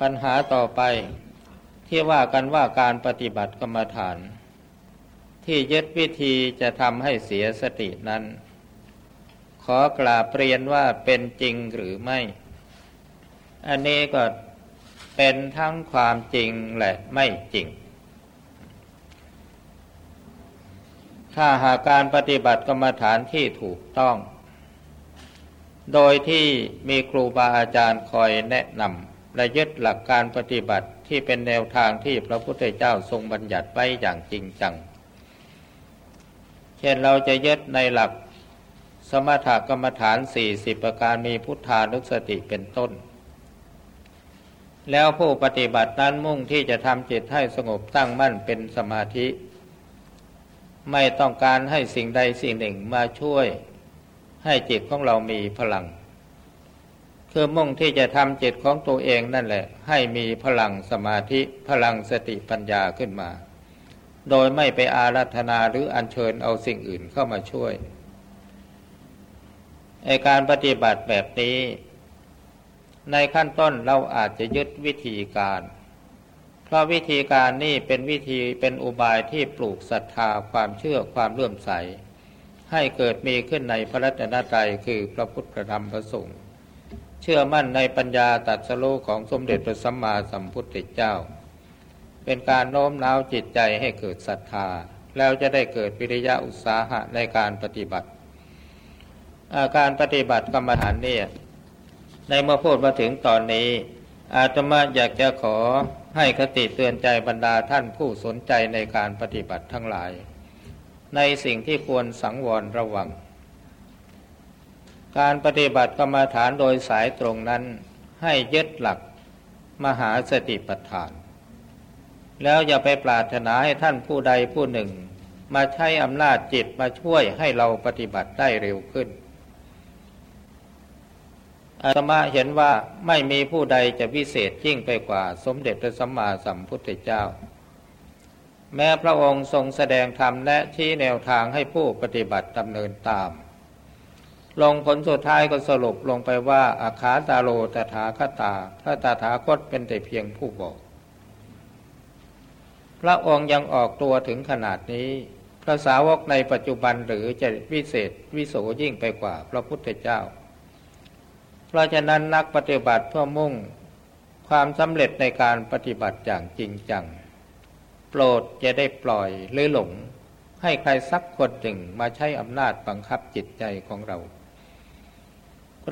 ปัญหาต่อไป ที่ว่ากันว่าการปฏิบัติกรรมฐาน ที่ยึดวิธีจะทำให้เสียสตินั้น ขอกราบเปรียนว่าเป็นจริงหรือไม่ อันนี้ก็เป็นทั้งความจริงและไม่จริง ถ้าหากการปฏิบัติกรรมฐานที่ถูกต้อง โดยที่มีครูบาอาจารย์คอยแนะนำ และยึดหลักการปฏิบัติที่เป็นแนวทางที่พระพุทธเจ้าทรงบัญญัติไว้อย่างจริงจัง เช่นเราจะยึดในหลักสมถกรรมฐานสี่สิบประการมีพุทธานุสติเป็นต้น แล้วผู้ปฏิบัตินั้นมุ่งที่จะทำจิตให้สงบตั้งมั่นเป็นสมาธิ ไม่ต้องการให้สิ่งใดสิ่งหนึ่งมาช่วย ให้จิตของเรามีพลัง คือมุ่งที่จะทำจิตของตัวเองนั่นแหละ ให้มีพลังสมาธิพลังสติปัญญาขึ้นมา โดยไม่ไปอารัธนาหรืออัญเชิญเอาสิ่งอื่นเข้ามาช่วยในการปฏิบัติแบบนี้ ในขั้นต้นเราอาจจะยึดวิธีการ เพราะวิธีการนี่เป็นวิธีเป็นอุบายที่ปลูกศรัทธาความเชื่อความเลื่อมใส ให้เกิดมีขึ้นในพระรัตนตรัยคือพระพุทธธรรมพระสงฆ์ ชื่อมั่นในปัญญาตัดสโลของสมเด็จพระสัมมาสัมพุทธเจ้า เป็นการโน้มน้าวจิตใจให้เกิดศรัทธา แล้วจะได้เกิดวิริยะอุตสาหะในการปฏิบัติ อาการปฏิบัติกรรมฐานนี่ในเมื่อพูดมาถึงตอนนี้ อาตมาอยากจะขอให้คติเตือนใจบรรดาท่านผู้สนใจในการปฏิบัติทั้งหลาย ในสิ่งที่ควรสังวรระวัง การปฏิบัติกรรมฐานโดยสายตรงนั้นให้ยึดหลักมหาสติปัฏฐาน แล้วอย่าไปปรารถนาให้ท่านผู้ใดผู้หนึ่ง มาใช้อำนาจจิตมาช่วยให้เราปฏิบัติได้เร็วขึ้นอาตมาเห็นว่าไม่มีผู้ใดจะวิเศษยิ่งไปกว่าสมเด็จพระสัมมาสัมพุทธเจ้า แม้พระองค์ทรงแสดงธรรมและชี้แนวทางให้ผู้ปฏิบัติดำเนินตาม ลงผลสุดท้ายก็สรุปลงไปว่าอาคาตาโลตถาคตา พระตถาคตเป็นแต่เพียงผู้บอก พระองค์ยังออกตัวถึงขนาดนี้ พระสาวกในปัจจุบันหรือจะวิเศษวิโสยิ่งไปกว่าพระพุทธเจ้า เพราะฉะนั้นนักปฏิบัติเพื่อมุ่งความสำเร็จในการปฏิบัติอย่างจริงจัง โปรดจะได้ปล่อยหรือหลง ให้ใครสักคนหนึ่งมาใช้อำนาจบังคับจิตใจของเรา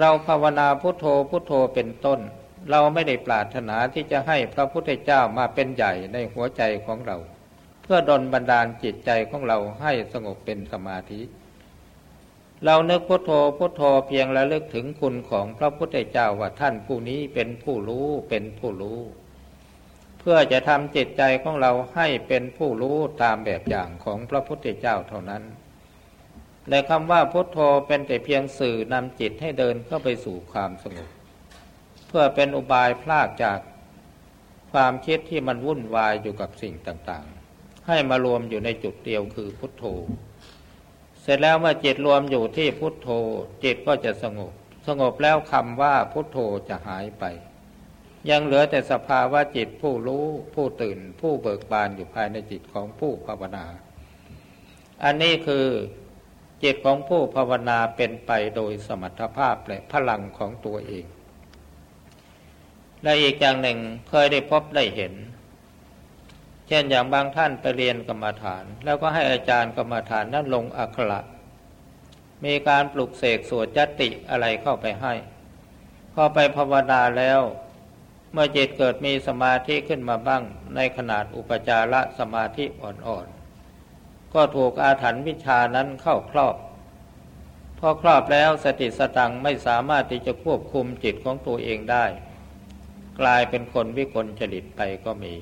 เราภาวนาพุทโธพุทโธเป็นต้น เราไม่ได้ปรารถนาที่จะให้พระพุทธเจ้ามาเป็นใหญ่ในหัวใจของเรา เพื่อดลบันดาลจิตใจของเราให้สงบเป็นสมาธิ เรานึกพุทโธพุทโธเพียงระลึกถึงคุณของพระพุทธเจ้าว่าท่านผู้นี้เป็นผู้รู้เป็นผู้รู้ เพื่อจะทำจิตใจของเราให้เป็นผู้รู้ตามแบบอย่างของพระพุทธเจ้าเท่านั้น แต่คำว่าพุทโธเป็นแต่เพียงสื่อนำจิตให้เดินเข้าไปสู่ความสงบ เพื่อเป็นอุบายพลากจากความคิดที่มันวุ่นวายอยู่กับสิ่งต่างๆ ให้มารวมอยู่ในจุดเดียวคือพุทโธ เสร็จแล้วเมื่อจิตรวมอยู่ที่พุทโธ จิตก็จะสงบ สงบแล้วคำว่าพุทโธจะหายไป ยังเหลือแต่สภาวะจิตผู้รู้ผู้ตื่น ผู้เบิกบานอยู่ภายในจิตของผู้ภาวนา อันนี้คือ จิตของผู้ภาวนาเป็นไปโดยสมรรถภาพและพลังของตัวเอง และอีกอย่างหนึ่งเคยได้พบได้เห็น เช่นอย่างบางท่านไปเรียนกรรมฐาน แล้วก็ให้อาจารย์กรรมฐานนั้นลงอักขระมีการปลุกเสกสวดจติอะไรเข้าไปให้ พอไปภาวนาแล้ว เมื่อจิตเกิดมีสมาธิขึ้นมาบ้างในขนาดอุปจารสมาธิอ่อน ก็ถูกอาถรรพ์วิชานั้นเข้าครอบ พอครอบแล้วสติสตังไม่สามารถที่จะควบคุมจิตของตัวเองได้ กลายเป็นคนวิกลจริตไปก็มี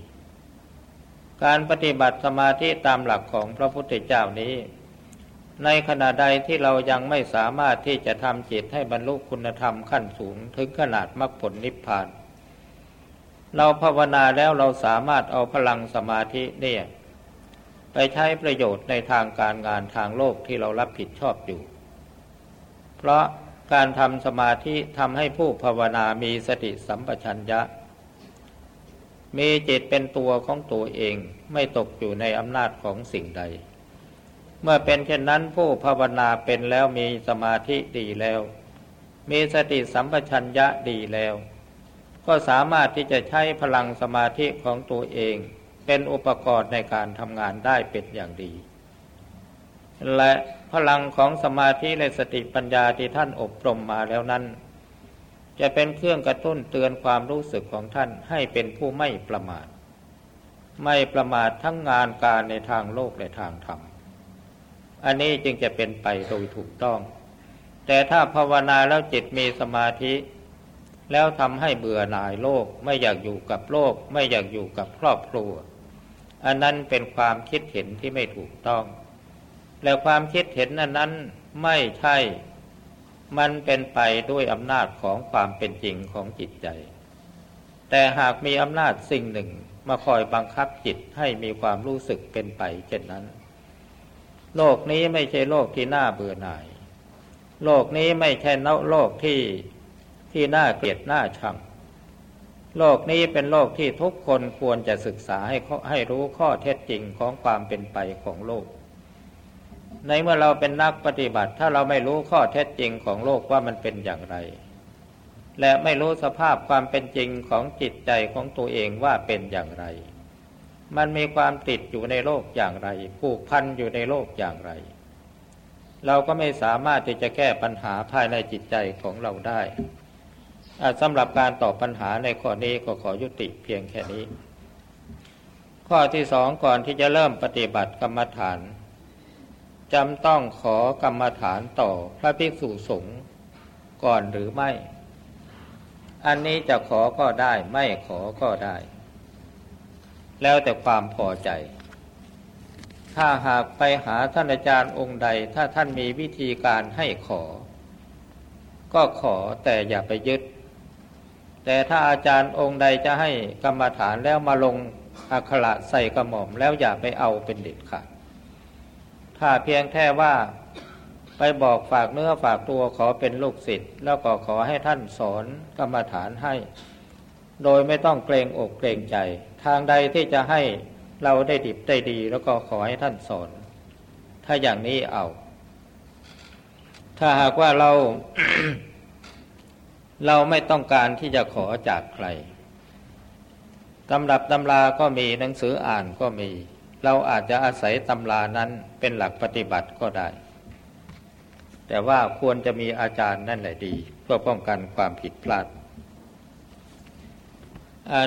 การปฏิบัติสมาธิตามหลักของพระพุทธเจ้านี้ ในขณะใดที่เรายังไม่สามารถที่จะทำจิตให้บรรลุคุณธรรมขั้นสูงถึงขนาดมรรคผลนิพพาน เราภาวนาแล้วเราสามารถเอาพลังสมาธิเนี่ย ไปใช้ประโยชน์ในทางการงานทางโลกที่เรารับผิดชอบอยู่ เพราะการทำสมาธิทำให้ผู้ภาวนามีสติสัมปชัญญะ มีจิตเป็นตัวของตัวเองไม่ตกอยู่ในอำนาจของสิ่งใด เมื่อเป็นเช่นนั้นผู้ภาวนาเป็นแล้วมีสมาธิดีแล้ว มีสติสัมปชัญญะดีแล้ว ก็สามารถที่จะใช้พลังสมาธิของตัวเอง เป็นอุปกรณ์ในการทำงานได้เป็นอย่างดี และพลังของสมาธิและสติปัญญาที่ท่านอบรมมาแล้วนั้น จะเป็นเครื่องกระตุ้นเตือนความรู้สึกของท่านให้เป็นผู้ไม่ประมาท ไม่ประมาททั้งงานการในทางโลกและทางธรรม อันนี้จึงจะเป็นไปโดยถูกต้อง แต่ถ้าภาวนาแล้วจิตมีสมาธิ แล้วทำให้เบื่อหน่ายโลกไม่อยากอยู่กับโลก ไม่อยากอยู่กับครอบครัว อันนั้นเป็นความคิดเห็นที่ไม่ถูกต้อง และความคิดเห็นนั้นนั้นไม่ใช่ มันเป็นไปด้วยอำนาจของความเป็นจริงของจิตใจ แต่หากมีอำนาจสิ่งหนึ่งมาคอยบังคับจิตให้มีความรู้สึกเป็นไปเช่นนั้น โลกนี้ไม่ใช่โลกที่น่าเบื่อหน่าย โลกนี้ไม่ใช่นโลกที่ที่น่าเกลียดน่าชัง โลกนี้เป็นโลกที่ทุกคนควรจะศึกษาให้ให้รู้ข้อเท็จจริงของความเป็นไปของโลก ในเมื่อเราเป็นนักปฏิบัติ ถ้าเราไม่รู้ข้อเท็จจริงของโลกว่ามันเป็นอย่างไร และไม่รู้สภาพความเป็นจริงของจิตใจของตัวเองว่าเป็นอย่างไร มันมีความติดอยู่ในโลกอย่างไร ผูกพันอยู่ในโลกอย่างไร เราก็ไม่สามารถที่จะแก้ปัญหาภายในจิตใจของเราได้ สำหรับการตอบปัญหาในข้อนี้ก็ขอยุติเพียงแค่นี้ ข้อที่สองก่อนที่จะเริ่มปฏิบัติกรรมฐานจำต้องขอกรรมฐานต่อพระภิกษุสงฆ์ก่อนหรือไม่ อันนี้จะขอก็ได้ไม่ขอก็ได้ แล้วแต่ความพอใจ ถ้าหากไปหาท่านอาจารย์องค์ใด ถ้าท่านมีวิธีการให้ขอ ก็ขอแต่อย่าไปยึด แต่ถ้าอาจารย์องค์ใดจะให้กรรมฐานแล้วมาลงอักขระใส่กระหม่อมแล้วอย่าไปเอาเป็นเด็ดขาดถ้าเพียงแค่ว่าไปบอกฝากเนื้อฝากตัวขอเป็นลูกศิษย์แล้วก็ขอให้ท่านสอนกรรมฐานให้ โดยไม่ต้องเกรงอกเกรงใจ ทางใดที่จะให้เราได้ดิบได้ดี แล้วก็ขอให้ท่านสอน ถ้าอย่างนี้เอา ถ้าหากว่าเรา เราไม่ต้องการที่จะขอจากใครตำรับตำราก็มีหนังสืออ่านก็มี เราอาจจะอาศัยตำรานั้นเป็นหลักปฏิบัติก็ได้ แต่ว่าควรจะมีอาจารย์นั่นแหละดี เพื่อป้องกันความผิดพลาด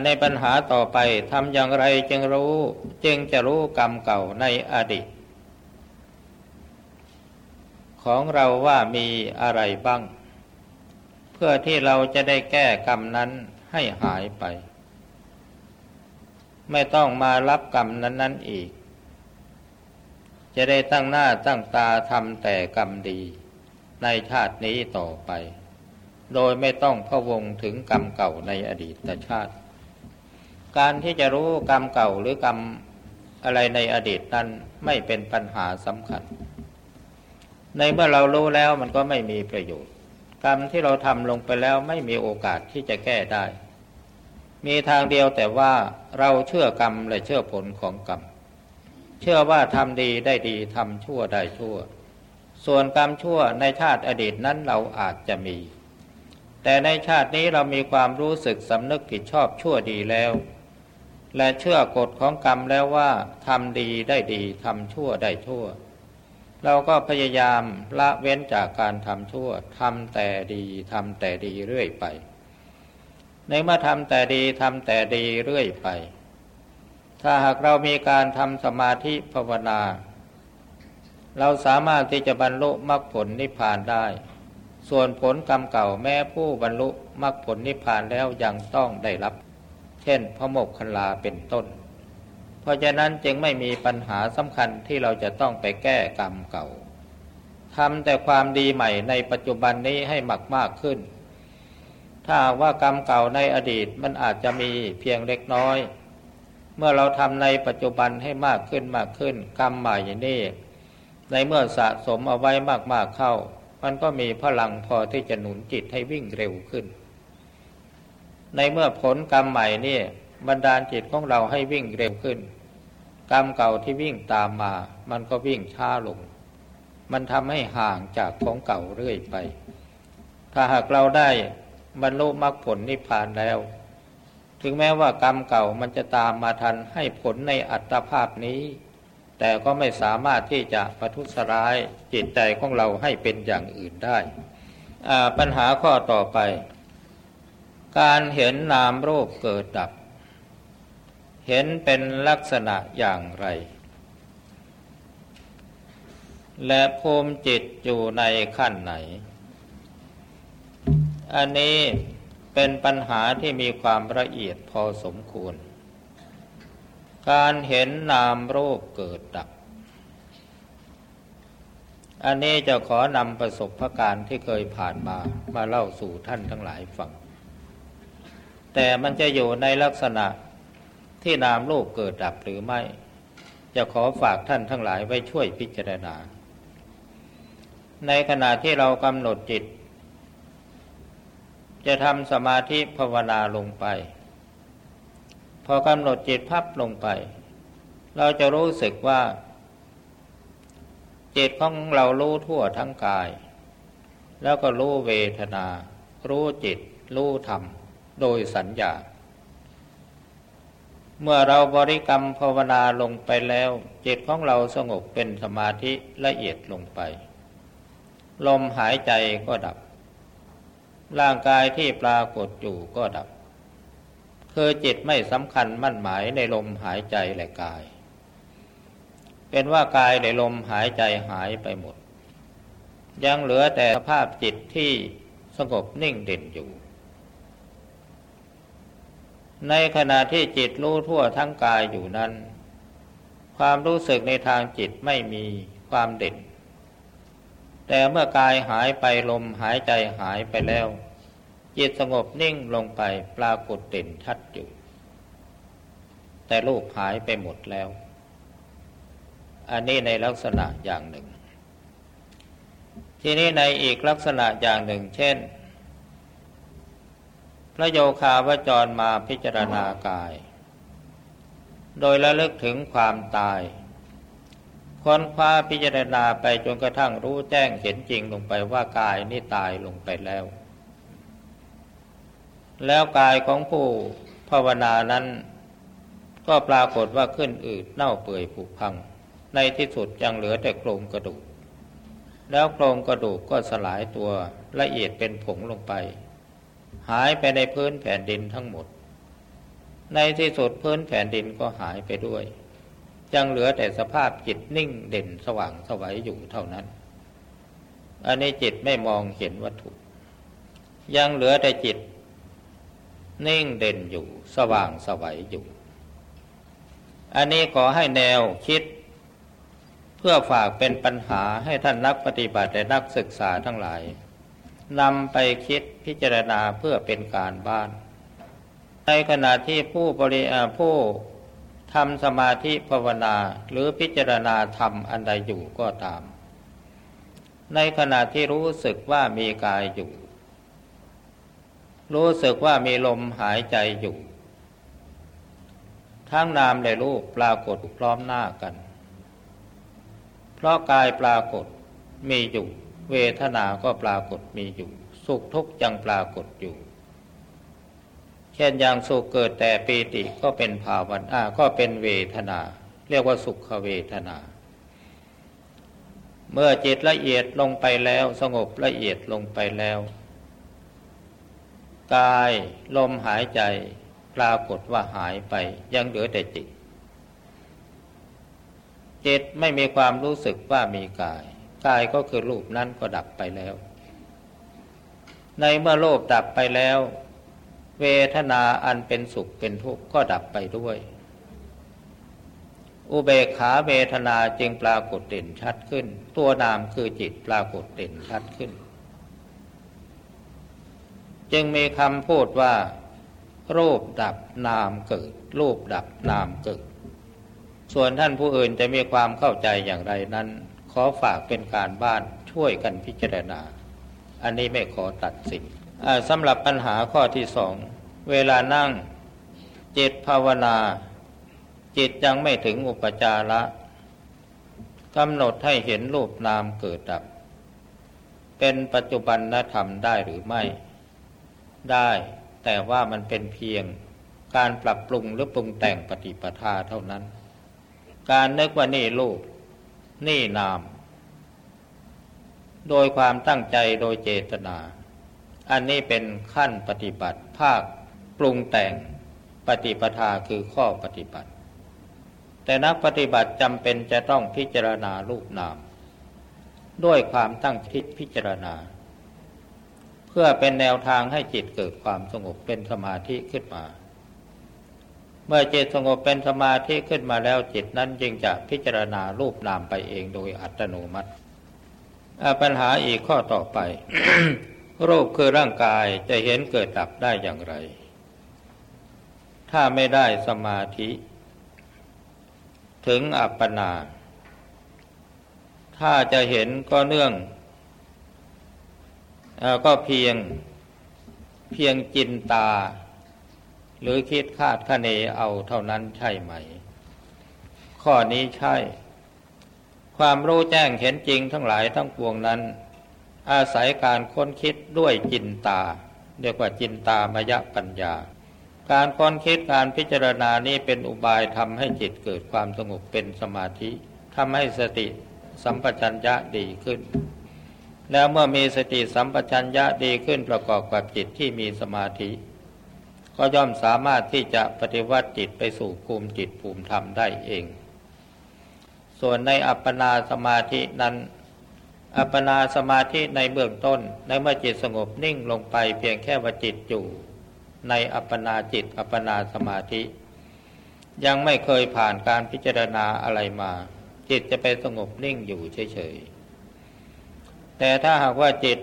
ในปัญหาต่อไปทำอย่างไรจึงรู้จึงจะรู้กรรมเก่าในอดีต ของเราว่ามีอะไรบ้าง เพื่อที่เราจะได้แก้กรรมนั้นให้หายไป ไม่ต้องมารับกรรมนั้นๆอีก จะได้ตั้งหน้าตั้งตาทำแต่กรรมดี ในชาตินี้ต่อไป โดยไม่ต้องพะวงถึงกรรมเก่าในอดีตชาติ การที่จะรู้กรรมเก่าหรือกรรมอะไรในอดีตนั้นไม่เป็นปัญหาสำคัญ ในเมื่อเรารู้แล้วมันก็ไม่มีประโยชน์ กรรมที่เราทำลงไปแล้วไม่มีโอกาสที่จะแก้ได้ มีทางเดียวแต่ว่าเราเชื่อกรรมและเชื่อผลของกรรม เชื่อว่าทำดีได้ดีทำชั่วได้ชั่ว ส่วนกรรมชั่วในชาติอดีตนั้นเราอาจจะมี แต่ในชาตินี้เรามีความรู้สึกสำนึกผิดชอบชั่วดีแล้ว และเชื่อกฎของกรรมแล้วว่าทำดีได้ดีทำชั่วได้ชั่ว เราก็พยายามละเว้นจากการทำชั่วทำแต่ดีทำแต่ดีเรื่อยไป ในเมื่อทำแต่ดีทำแต่ดีเรื่อยไป ถ้าหากเรามีการทำสมาธิภาวนา เราสามารถที่จะบรรลุมรรคผลนิพพานได้ ส่วนผลกรรมเก่าแม้ผู้บรรลุมรรคผลนิพพานแล้วยังต้องได้รับ เช่นพระโมกขลาเป็นต้น ราะฉะนั้นจึงไม่มีปัญหาสำคัญที่เราจะต้องไปแก้กรรมเก่าทำแต่ความดีใหม่ในปัจจุบันนี้ให้มากมากขึ้น ถ้าว่ากรรมเก่าในอดีตมันอาจจะมีเพียงเล็กน้อย เมื่อเราทำในปัจจุบันให้มากขึ้นมากขึ้น กรรมใหม่นี่ ในเมื่อสะสมเอาไว้มากๆเข้า มันก็มีพลังพอที่จะหนุนจิตให้วิ่งเร็วขึ้น ในเมื่อผลกรรมใหม่นี่บันดาลจิตของเราให้วิ่งเร็วขึ้น กรรมเก่าที่วิ่งตามมา มันก็วิ่งช้าลง มันทำให้ห่างจากของเก่าเรื่อยไป ถ้าหากเราได้บรรลุมรรคผลนิพพานแล้ว ถึงแม้ว่ากรรมเก่ามันจะตามมาทันให้ผลในอัตภาพนี้ แต่ก็ไม่สามารถที่จะประทุษร้ายจิตใจของเราให้เป็นอย่างอื่นได้ปัญหาข้อต่อไป การเห็นนามรูปเกิดดับ เห็นเป็นลักษณะอย่างไร และภูมิจิตอยู่ในขั้นไหน อันนี้เป็นปัญหาที่มีความละเอียดพอสมควร การเห็นนามรูปเกิดดับ อันนี้จะขอนำประสบการณ์ที่เคยผ่านมามาเล่าสู่ท่านทั้งหลายฟัง แต่มันจะอยู่ในลักษณะ ที่นามรูปเกิดดับหรือไม่ จะขอฝากท่านทั้งหลายไว้ช่วยพิจารณา ในขณะที่เรากำหนดจิต จะทำสมาธิภาวนาลงไป พอกำหนดจิตพับลงไป เราจะรู้สึกว่า จิตของเรารู้ทั่วทั้งกาย แล้วก็รู้เวทนา รู้จิต รู้ธรรม โดยสัญญา เมื่อเราบริกรรมภาวนาลงไปแล้ว จิตของเราสงบเป็นสมาธิละเอียดลงไป ลมหายใจก็ดับ ร่างกายที่ปรากฏอยู่ก็ดับ คือจิตไม่สำคัญมั่นหมายในลมหายใจและกาย เป็นว่ากายในลมหายใจหายไปหมด ยังเหลือแต่สภาพจิตที่สงบนิ่งเด่นอยู่ ในขณะที่จิตรู้ทั่วทั้งกายอยู่นั้น ความรู้สึกในทางจิตไม่มีความเด่น แต่เมื่อกายหายไปลมหายใจหายไปแล้ว จิตสงบนิ่งลงไปปรากฏเด่นชัดอยู่ แต่รูปหายไปหมดแล้ว อันนี้ในลักษณะอย่างหนึ่ง ทีนี้ในอีกลักษณะอย่างหนึ่ง เช่น พระโยคาวจรมาพิจารณากาย โดยระลึกถึงความตาย ค้นคว้าพิจารณาไปจนกระทั่งรู้แจ้งเห็นจริงลงไปว่ากายนี่ตายลงไปแล้ว แล้วกายของผู้ภาวนานั้น ก็ปรากฏว่าขึ้นอืดเน่าเปื่อยผุพัง ในที่สุดยังเหลือแต่โครงกระดูก แล้วโครงกระดูกก็สลายตัวละเอียดเป็นผงลงไป หายไปในพื้นแผ่นดินทั้งหมด ในที่สุดพื้นแผ่นดินก็หายไปด้วย ยังเหลือแต่สภาพจิตนิ่งเด่นสว่างสวัยอยู่เท่านั้น อันนี้จิตไม่มองเห็นวัตถุ ยังเหลือแต่จิต นิ่งเด่นอยู่สว่างสวัยอยู่ อันนี้ขอให้แนวคิด เพื่อฝากเป็นปัญหาให้ท่านนักปฏิบัติและนักศึกษาทั้งหลาย นำไปคิดพิจารณาเพื่อเป็นการบ้าน ในขณะที่ผู้บริผู้ทำสมาธิภาวนาหรือพิจารณาทำอันใดอยู่ก็ตาม ในขณะที่รู้สึกว่ามีกายอยู่ รู้สึกว่ามีลมหายใจอยู่ ทั้งนามและรูปปรากฏพร้อมหน้ากัน เพราะกายปรากฏมีอยู่ เวทนาก็ปรากฏมีอยู่ สุขทุกข์ยังปรากฏอยู่ เช่นอย่างสุขเกิดแต่ปีติก็เป็นภาวนาก็เป็นเวทนา เรียกว่าสุขเวทนา เมื่อจิตละเอียดลงไปแล้วสงบละเอียดลงไปแล้ว กายลมหายใจปรากฏว่าหายไปยังเหลือแต่จิตจิตไม่มีความรู้สึกว่ามีกาย กายก็คือรูปนั้นก็ดับไปแล้ว ในเมื่อโลภดับไปแล้ว เวทนาอันเป็นสุขเป็นทุกข์ก็ดับไปด้วย อุเบกขาเวทนาจึงปรากฏเด่นชัดขึ้น ตัวนามคือจิตปรากฏเด่นชัดขึ้น จึงมีคำพูดว่ารูปดับนามเกิด รูปดับนามเกิด ส่วนท่านผู้อื่นจะมีความเข้าใจอย่างไรนั้น อฝากเป็นการบ้านช่วยกันพิจารณา อันนี้ไม่ขอตัดสินสำหรับปัญหาข้อที่สอง เวลานั่งจิตภาวนา จิตยังไม่ถึงอุปจาระกำหนดให้เห็นรูปนามเกิดดับ เป็นปัจจุบันธรรมได้หรือไม่ ได้ แต่ว่ามันเป็นเพียงการปรับปรุงหรือปรุงแต่งปฏิปทาเท่านั้น การนึกว่านี่รูป นี่นาม โดยความตั้งใจโดยเจตนา อันนี้เป็นขั้นปฏิบัติภาคปรุงแต่งปฏิปทาคือข้อปฏิบัติ แต่นักปฏิบัติจำเป็นจะต้องพิจารณารูปนาม ด้วยความตั้งคิดพิจารณา เพื่อเป็นแนวทางให้จิตเกิดความสงบเป็นสมาธิขึ้นมา เมื่อจิตสงบเป็นสมาธิขึ้นมาแล้วจิตนั้นจึงจะพิจารณารูปนามไปเองโดยอัตโนมัติปัญหาอีกข้อต่อไปรูปคือร่างกายจะเห็นเกิดดับได้อย่างไร ถ้าไม่ได้สมาธิ ถึงอัปปนา ถ้าจะเห็นก็เนื่องอก็เพียงเพียงจินตา หรือคิดคาดคะเนเอาเท่านั้นใช่ไหม ข้อนี้ใช่ ความรู้แจ้งเห็นจริงทั้งหลายทั้งปวงนั้น อาศัยการค้นคิดด้วยจินตา เรียกว่าจินตามยปัญญา การค้นคิดการพิจารณานี้เป็นอุบายทำให้จิตเกิดความสงบเป็นสมาธิทำให้สติสัมปชัญญะดีขึ้น แล้วเมื่อมีสติสัมปชัญญะดีขึ้นประกอบกับจิตที่มีสมาธิ ก็ย่อมสามารถที่จะปฏิวัติจิตไปสู่ภูมิจิตภูมิธรรมได้เอง ส่วนในอัปปนาสมาธินั้น อัปปนาสมาธิในเบื้องต้นในเมื่อจิตสงบนิ่งลงไปเพียงแค่ว่าจิตอยู่ ในอัปปนาจิตอัปปนาสมาธิ ยังไม่เคยผ่านการพิจารณาอะไรมา จิตจะไปสงบนิ่งอยู่เฉยๆแต่ถ้าหากว่าจิต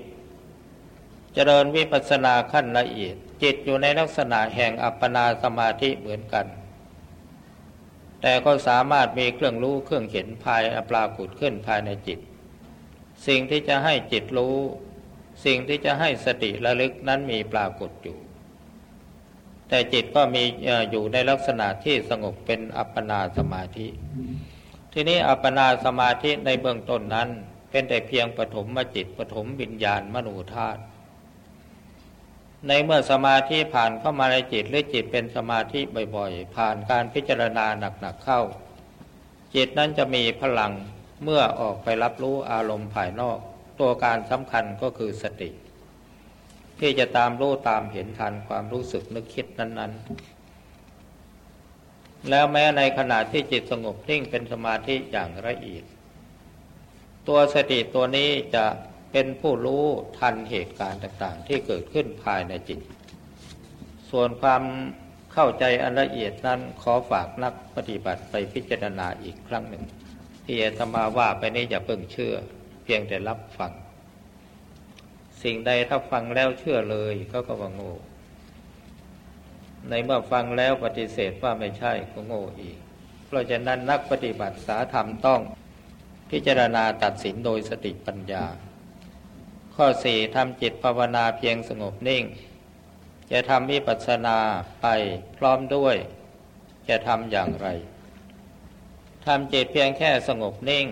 เจริญวิปัสสนาขั้นละเอียด จิตอยู่ในลักษณะแห่งอัปปนาสมาธิเหมือนกัน แต่ก็สามารถมีเครื่องรู้เครื่องเห็นภายปลากุดขึ้นภายในจิต สิ่งที่จะให้จิตรู้ สิ่งที่จะให้สติระลึกนั้นมีปรากฏอยู่ แต่จิตก็มีอยู่ในลักษณะที่สงบเป็นอัปปนาสมาธิ ทีนี้อัปปนาสมาธิในเบื้องต้นนั้นเป็นแต่เพียงปฐมมจิตปฐมวิญญาณมโนธาตุ ในเมื่อสมาธิผ่านเข้ามาในจิตหรือจิตเป็นสมาธิบ่อยๆ ผ่านการพิจารณาหนักๆเข้า จิตนั้นจะมีพลังเมื่อออกไปรับรู้อารมณ์ภายนอก ตัวการสำคัญก็คือสติ ที่จะตามรู้ตามเห็นทันความรู้สึกนึกคิดนั้นๆ แล้วแม้ในขณะที่จิตสงบนิ่งเป็นสมาธิอย่างละเอียด ตัวสติตัวนี้จะ เป็นผู้รู้ทันเหตุการณ์ต่างๆ ที่เกิดขึ้นภายในจิต ส่วนความเข้าใจอันละเอียดนั้นขอฝากนักปฏิบัติไปพิจารณาอีกครั้งหนึ่ง ที่อาตมาว่าไปนี้อย่าเพิ่งเชื่อ เพียงแต่รับฟัง สิ่งใดถ้าฟังแล้วเชื่อเลยเขาก็ว่าโง่ในเมื่อฟังแล้วปฏิเสธว่าไม่ใช่ก็โง่อีก เพราะฉะนั้นนักปฏิบัติสาธรรมต้องพิจารณาตัดสินโดยสติปัญญา ข้อสี่ทำจิตภาวนาเพียงสงบนิ่ง จะทำวิปัสสนาไปพร้อมด้วย จะทำอย่างไรทำจิตเพียงแค่สงบนิ่ง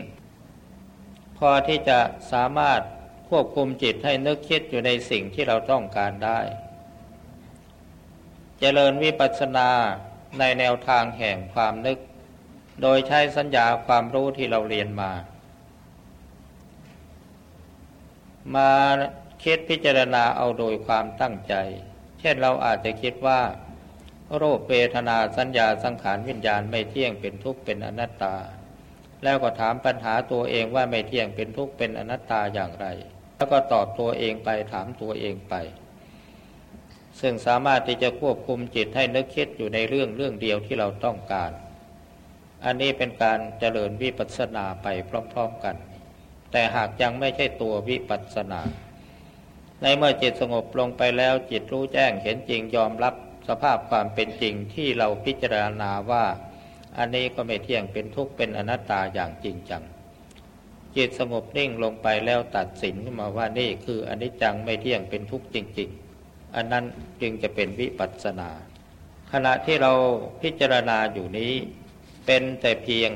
พอที่จะสามารถควบคุมจิตให้นึกคิดอยู่ในสิ่งที่เราต้องการได้เจริญวิปัสสนาในแนวทางแห่งความนึก โดยใช้สัญญาความรู้ที่เราเรียนมา มาคิดพิจารณาเอาโดยความตั้งใจ เช่นเราอาจจะคิดว่า โรคเวทนาสัญญาสังขารวิญญาณไม่เที่ยงเป็นทุกข์เป็นอนัตตา แล้วก็ถามปัญหาตัวเองว่าไม่เที่ยงเป็นทุกข์เป็นอนัตตาอย่างไร แล้วก็ตอบตัวเองไปถามตัวเองไป ซึ่งสามารถที่จะควบคุมจิตให้นึกคิดอยู่ในเรื่องเรื่องเดียวที่เราต้องการ อันนี้เป็นการเจริญวิปัสสนาไปพร้อม ๆกัน แต่หากยังไม่ใช่ตัววิปัสสนา ในเมื่อจิตสงบลงไปแล้วจิตรู้แจ้งเห็นจริงยอมรับสภาพความเป็นจริงที่เราพิจารณาว่า อันนี้ก็ไม่เที่ยงเป็นทุกข์เป็นอนัตตาอย่างจริงจัง จิตสงบนิ่งลงไปแล้วตัดสินมาว่านี่คืออนิจจังไม่เที่ยงเป็นทุกข์จริง ๆ อันนั้นจึงจะเป็นวิปัสสนา ขณะที่เราพิจารณาอยู่นี้ เป็นแต่เพียง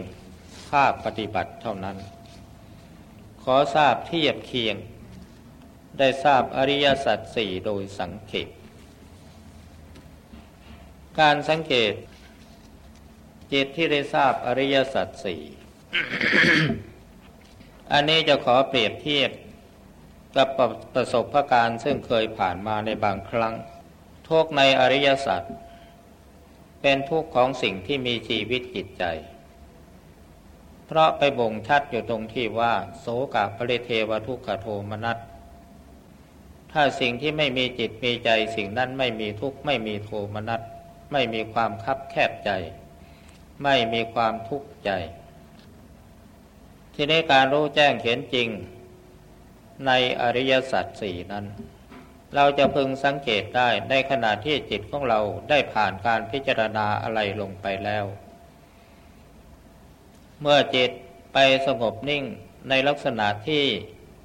ภาพปฏิบัติเท่านั้น ขอทราบเทียบเคียง ได้ทราบอริยสัจสี่โดยสังเกต การสังเกต จิตที่ได้ทราบอริยสัจสี่อันนี้จะขอเปรียบเทียบกับประสบะการณ์ซึ่งเคยผ่านมาในบางครั้งทุกในอริยสัจเป็นทุกข์ของสิ่งที่มีชีวิตจิตใจ เพราะไปบ่งชัดอยู่ตรงที่ว่า โสกาปริเทวทุกขโทมนัสถ้าสิ่งที่ไม่มีจิตมีใจสิ่งนั้นไม่มีทุกข์ไม่มีโทมนัสไม่มีความคับแคบใจ ไม่มีความทุกข์ใจ ทีนี้การรู้แจ้งเห็นจริง ในอริยสัจสี่นั้น เราจะพึงสังเกตได้ในขณะที่จิตของเราได้ผ่านการพิจารณาอะไรลงไปแล้ว เมื่อจิตไปสงบนิ่งในลักษณะที่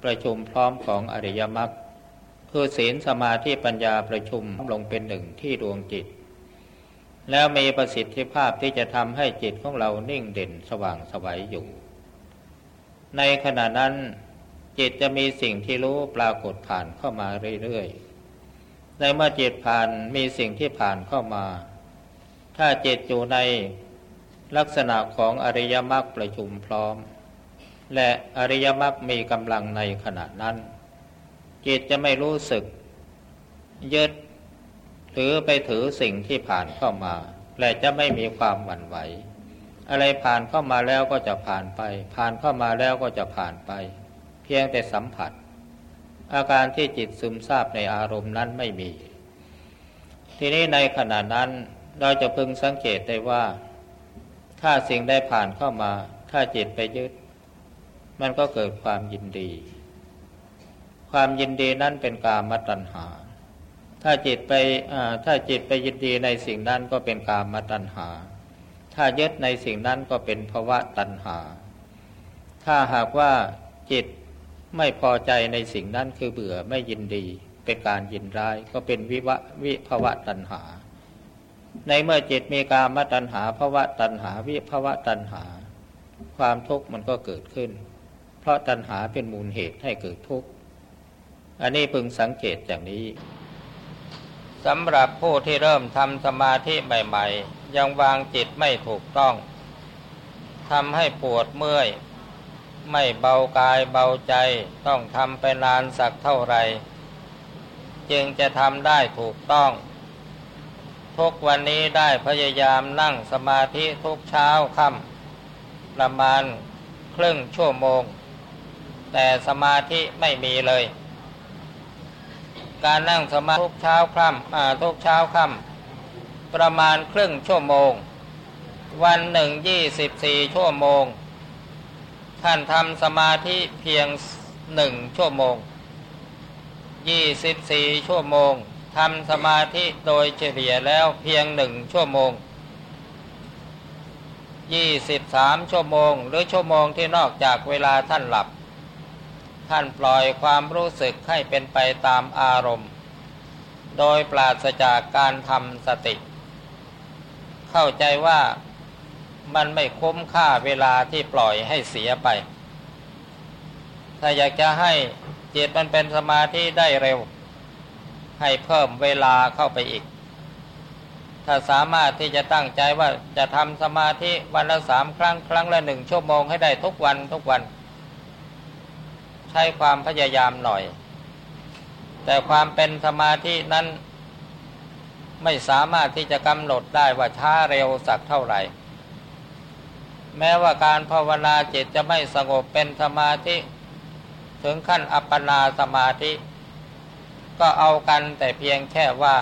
ประชุมพร้อมของอริยมรรคคือศีลสมาธิปัญญาประชุมลงเป็นหนึ่งที่ดวงจิต แล้วมีประสิทธิภาพที่จะทำให้จิตของเรานิ่งเด่นสว่างสวัยอยู่ ในขณะนั้นจิตจะมีสิ่งที่รู้ปรากฏผ่านเข้ามาเรื่อยๆในเมื่อจิตผ่านมีสิ่งที่ผ่านเข้ามา ถ้าจิตอยู่ใน ลักษณะของอริยมรรคประชุมพร้อม และอริยมรรคมีกำลังในขณะนั้น จิตจะไม่รู้สึก ยึดถือไปถือสิ่งที่ผ่านเข้ามา และจะไม่มีความหวั่นไหว อะไรผ่านเข้ามาแล้วก็จะผ่านไป ผ่านเข้ามาแล้วก็จะผ่านไป เพียงแต่สัมผัส อาการที่จิตซึมซาบในอารมณ์นั้นไม่มี ทีนี้ในขณะนั้นเราจะพึงสังเกตได้ว่า ถ้าสิ่งได้ผ่านเข้ามา ถ้าจิตไปยึด มันก็เกิดความยินดี ความยินดีนั้นเป็นกามตัณหา ถ้าจิตไปถ้าจิตไปยินดีในสิ่งนั้นก็เป็นกามตัณหา ถ้ายึดในสิ่งนั้นก็เป็นภวะตัณหา ถ้าหากว่าจิตไม่พอใจในสิ่งนั้นคือเบื่อไม่ยินดี เป็นการยินร้ายก็เป็นวิวะวิภวะตัณหา ในเมื่อจิตมีกามตัณหาภวะตัณหาวิภวะตัณหา ความทุกข์มันก็เกิดขึ้น เพราะตัณหาเป็นมูลเหตุให้เกิดทุกข์ อันนี้พึงสังเกตอย่างนี้สำหรับผู้ที่เริ่มทำสมาธิใหม่ๆ ยังวางจิตไม่ถูกต้องทำให้ปวดเมื่อย ไม่เบากายเบาใจต้องทำไปนานสักเท่าไหร่ จึงจะทำได้ถูกต้อง ทุกวันนี้ได้พยายามนั่งสมาธิทุกเช้าค่ำประมาณครึ่งชั่วโมง แต่สมาธิไม่มีเลย การนั่งสมาธิทุกเช้าค่ำทุกเช้าค่ำประมาณครึ่งชั่วโมง วันหนึ่งยี่สิบสี่ชั่วโมง ท่านทำสมาธิเพียงหนึ่งชั่วโมงยี่สิบสี่ชั่วโมง ทำสมาธิโดยเฉลี่ยแล้วเพียงหนึ่งชั่วโมงยี่สิบสามชั่วโมง หรือชั่วโมงที่นอกจากเวลาท่านหลับ ท่านปล่อยความรู้สึกให้เป็นไปตามอารมณ์ โดยปราศจากการทำสติ เข้าใจว่ามันไม่คุ้มค่าเวลาที่ปล่อยให้เสียไป ถ้าอยากจะให้จิตมันเป็นสมาธิได้เร็ว ให้เพิ่มเวลาเข้าไปอีก ถ้าสามารถที่จะตั้งใจว่าจะทำสมาธิวันละสามครั้ง ครั้งละหนึ่งชั่วโมงให้ได้ทุกวันทุกวัน ใช้ความพยายามหน่อย แต่ความเป็นสมาธินั้นไม่สามารถที่จะกำหนดได้ว่าช้าเร็วสักเท่าไหร่ แม้ว่าการภาวนาจิตจะไม่สงบเป็นสมาธิ ถึงขั้นอัปปนาสมาธิ ก็เอากันแต่เพียงแค่ว่า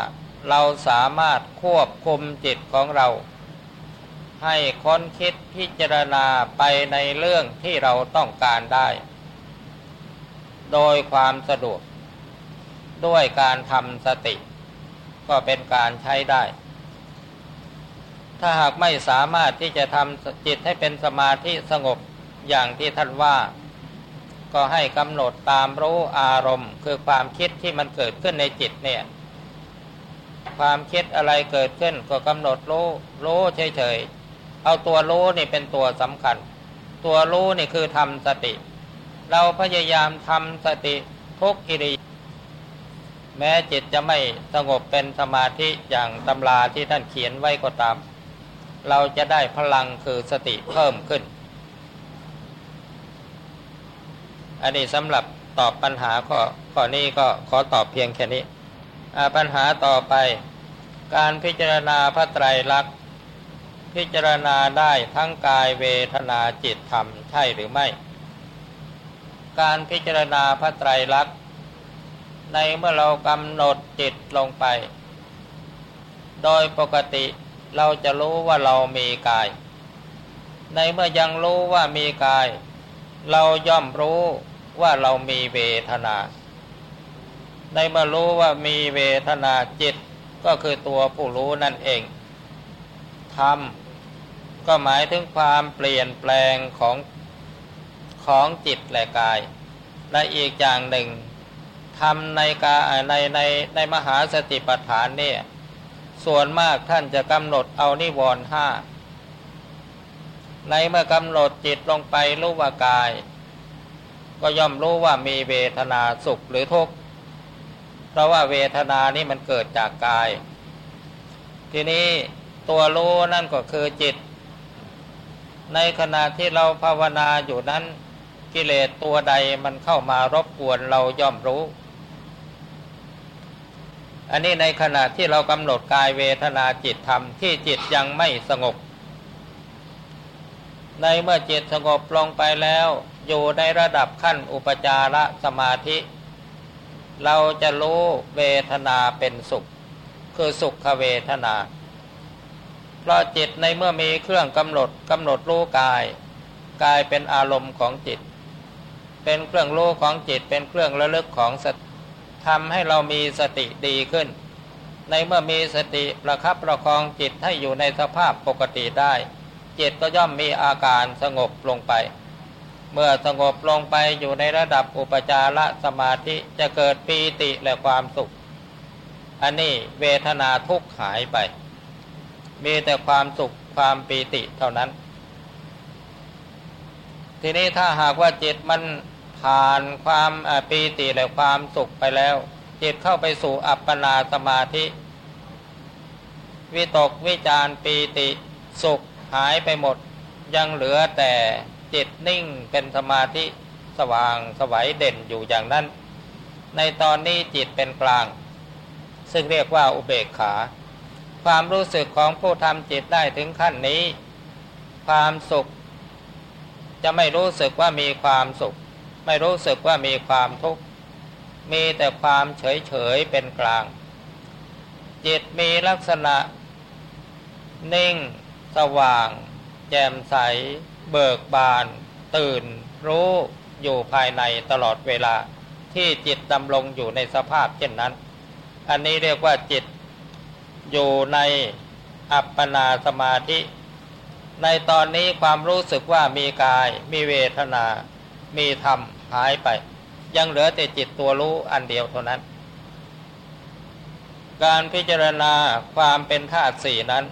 เราสามารถควบคุมจิตของเรา ให้ค้นคิดพิจารณาไปในเรื่องที่เราต้องการได้ โดยความสะดวก ด้วยการทำสติ ก็เป็นการใช้ได้ ถ้าหากไม่สามารถที่จะทำจิตให้เป็นสมาธิสงบอย่างที่ท่านว่า ก็ให้กำหนดตามรู้อารมณ์ คือความคิดที่มันเกิดขึ้นในจิตเนี่ย ความคิดอะไรเกิดขึ้น ก็กำหนดรู้รู้เฉยๆเอาตัวรู้นี่เป็นตัวสำคัญ ตัวรู้นี่คือทำสติ เราพยายามทำสติทุกอิริแม้จิตจะไม่สงบเป็นสมาธิอย่างตำราที่ท่านเขียนไว้ก็ตาม เราจะได้พลังคือสติเพิ่มขึ้น อันนี้สำหรับตอบปัญหาข้อข้อนี้ก็ขอตอบเพียงแค่นี้ปัญหาต่อไป การพิจารณาพระไตรลักษณ์พิจารณาได้ทั้งกายเวทนาจิตธรรมใช่หรือไม่ การพิจารณาพระไตรลักษณ์ในเมื่อเรากำหนดจิตลงไป โดยปกติเราจะรู้ว่าเรามีกาย ในเมื่อยังรู้ว่ามีกาย เราย่อมรู้ ว่าเรามีเวทนา ในเมื่อรู้ว่ามีเวทนาจิตก็คือตัวผู้รู้นั่นเองธรรมก็หมายถึงความเปลี่ยนแปลงของของจิตและกาย และอีกอย่างหนึ่งทำในกาในในในมหาสติปัฏฐานเนี่ยส่วนมากท่านจะกำหนดเอานิวรณ์ห้าในเมื่อกำหนดจิตลงไปรู้ว่ากาย ก็ย่อมรู้ว่ามีเวทนาสุขหรือทุกข์เพราะว่าเวทนานี่มันเกิดจากกาย ทีนี้ตัวรู้นั่นก็คือจิต ในขณะที่เราภาวนาอยู่นั้นกิเลสตัวใดมันเข้ามารบกวนเราย่อมรู้ อันนี้ในขณะที่เรากำหนดกายเวทนาจิตธรรมที่จิตยังไม่สงบ ในเมื่อจิตสงบลงไปแล้ว อยู่ในระดับขั้นอุปจารสมาธิ เราจะรู้เวทนาเป็นสุข คือสุขเวทนา เพราะจิตในเมื่อมีเครื่องกำหนดกำหนดรู้กาย กายเป็นอารมณ์ของจิต เป็นเครื่องรู้ของจิตเป็นเครื่องระลึกของสติทำให้เรามีสติดีขึ้น ในเมื่อมีสติประคับประคองจิตให้อยู่ในสภาพปกติได้จิตก็ย่อมมีอาการสงบลงไป เมื่อสงบลงไปอยู่ในระดับอุปจารสมาธิจะเกิดปีติและความสุข อันนี้เวทนาทุกข์หายไป มีแต่ความสุขความปีติเท่านั้น ทีนี้ถ้าหากว่าจิตมันผ่านความปีติและความสุขไปแล้ว จิตเข้าไปสู่อัปปนาสมาธิ วิตกวิจารปีติสุขหายไปหมดยังเหลือแต่ จิตนิ่งเป็นสมาธิสว่างสวัยเด่นอยู่อย่างนั้น ในตอนนี้จิตเป็นกลาง ซึ่งเรียกว่าอุเบกขา ความรู้สึกของผู้ทำจิตได้ถึงขั้นนี้ ความสุข จะไม่รู้สึกว่ามีความสุข ไม่รู้สึกว่ามีความทุกข์มีแต่ความเฉยเฉยเป็นกลาง จิตมีลักษณะ นิ่ง สว่าง แจ่มใส เบิกบาน ตื่น รู้อยู่ภายในตลอดเวลา ที่จิตดำรงอยู่ในสภาพเช่นนั้น อันนี้เรียกว่าจิตอยู่ในอัปปนาสมาธิ ในตอนนี้ความรู้สึกว่ามีกาย มีเวทนา มีธรรมหายไป ยังเหลือแต่จิตตัวรู้อันเดียวเท่านั้น การพิจารณาความเป็นธาตุสี่นั้น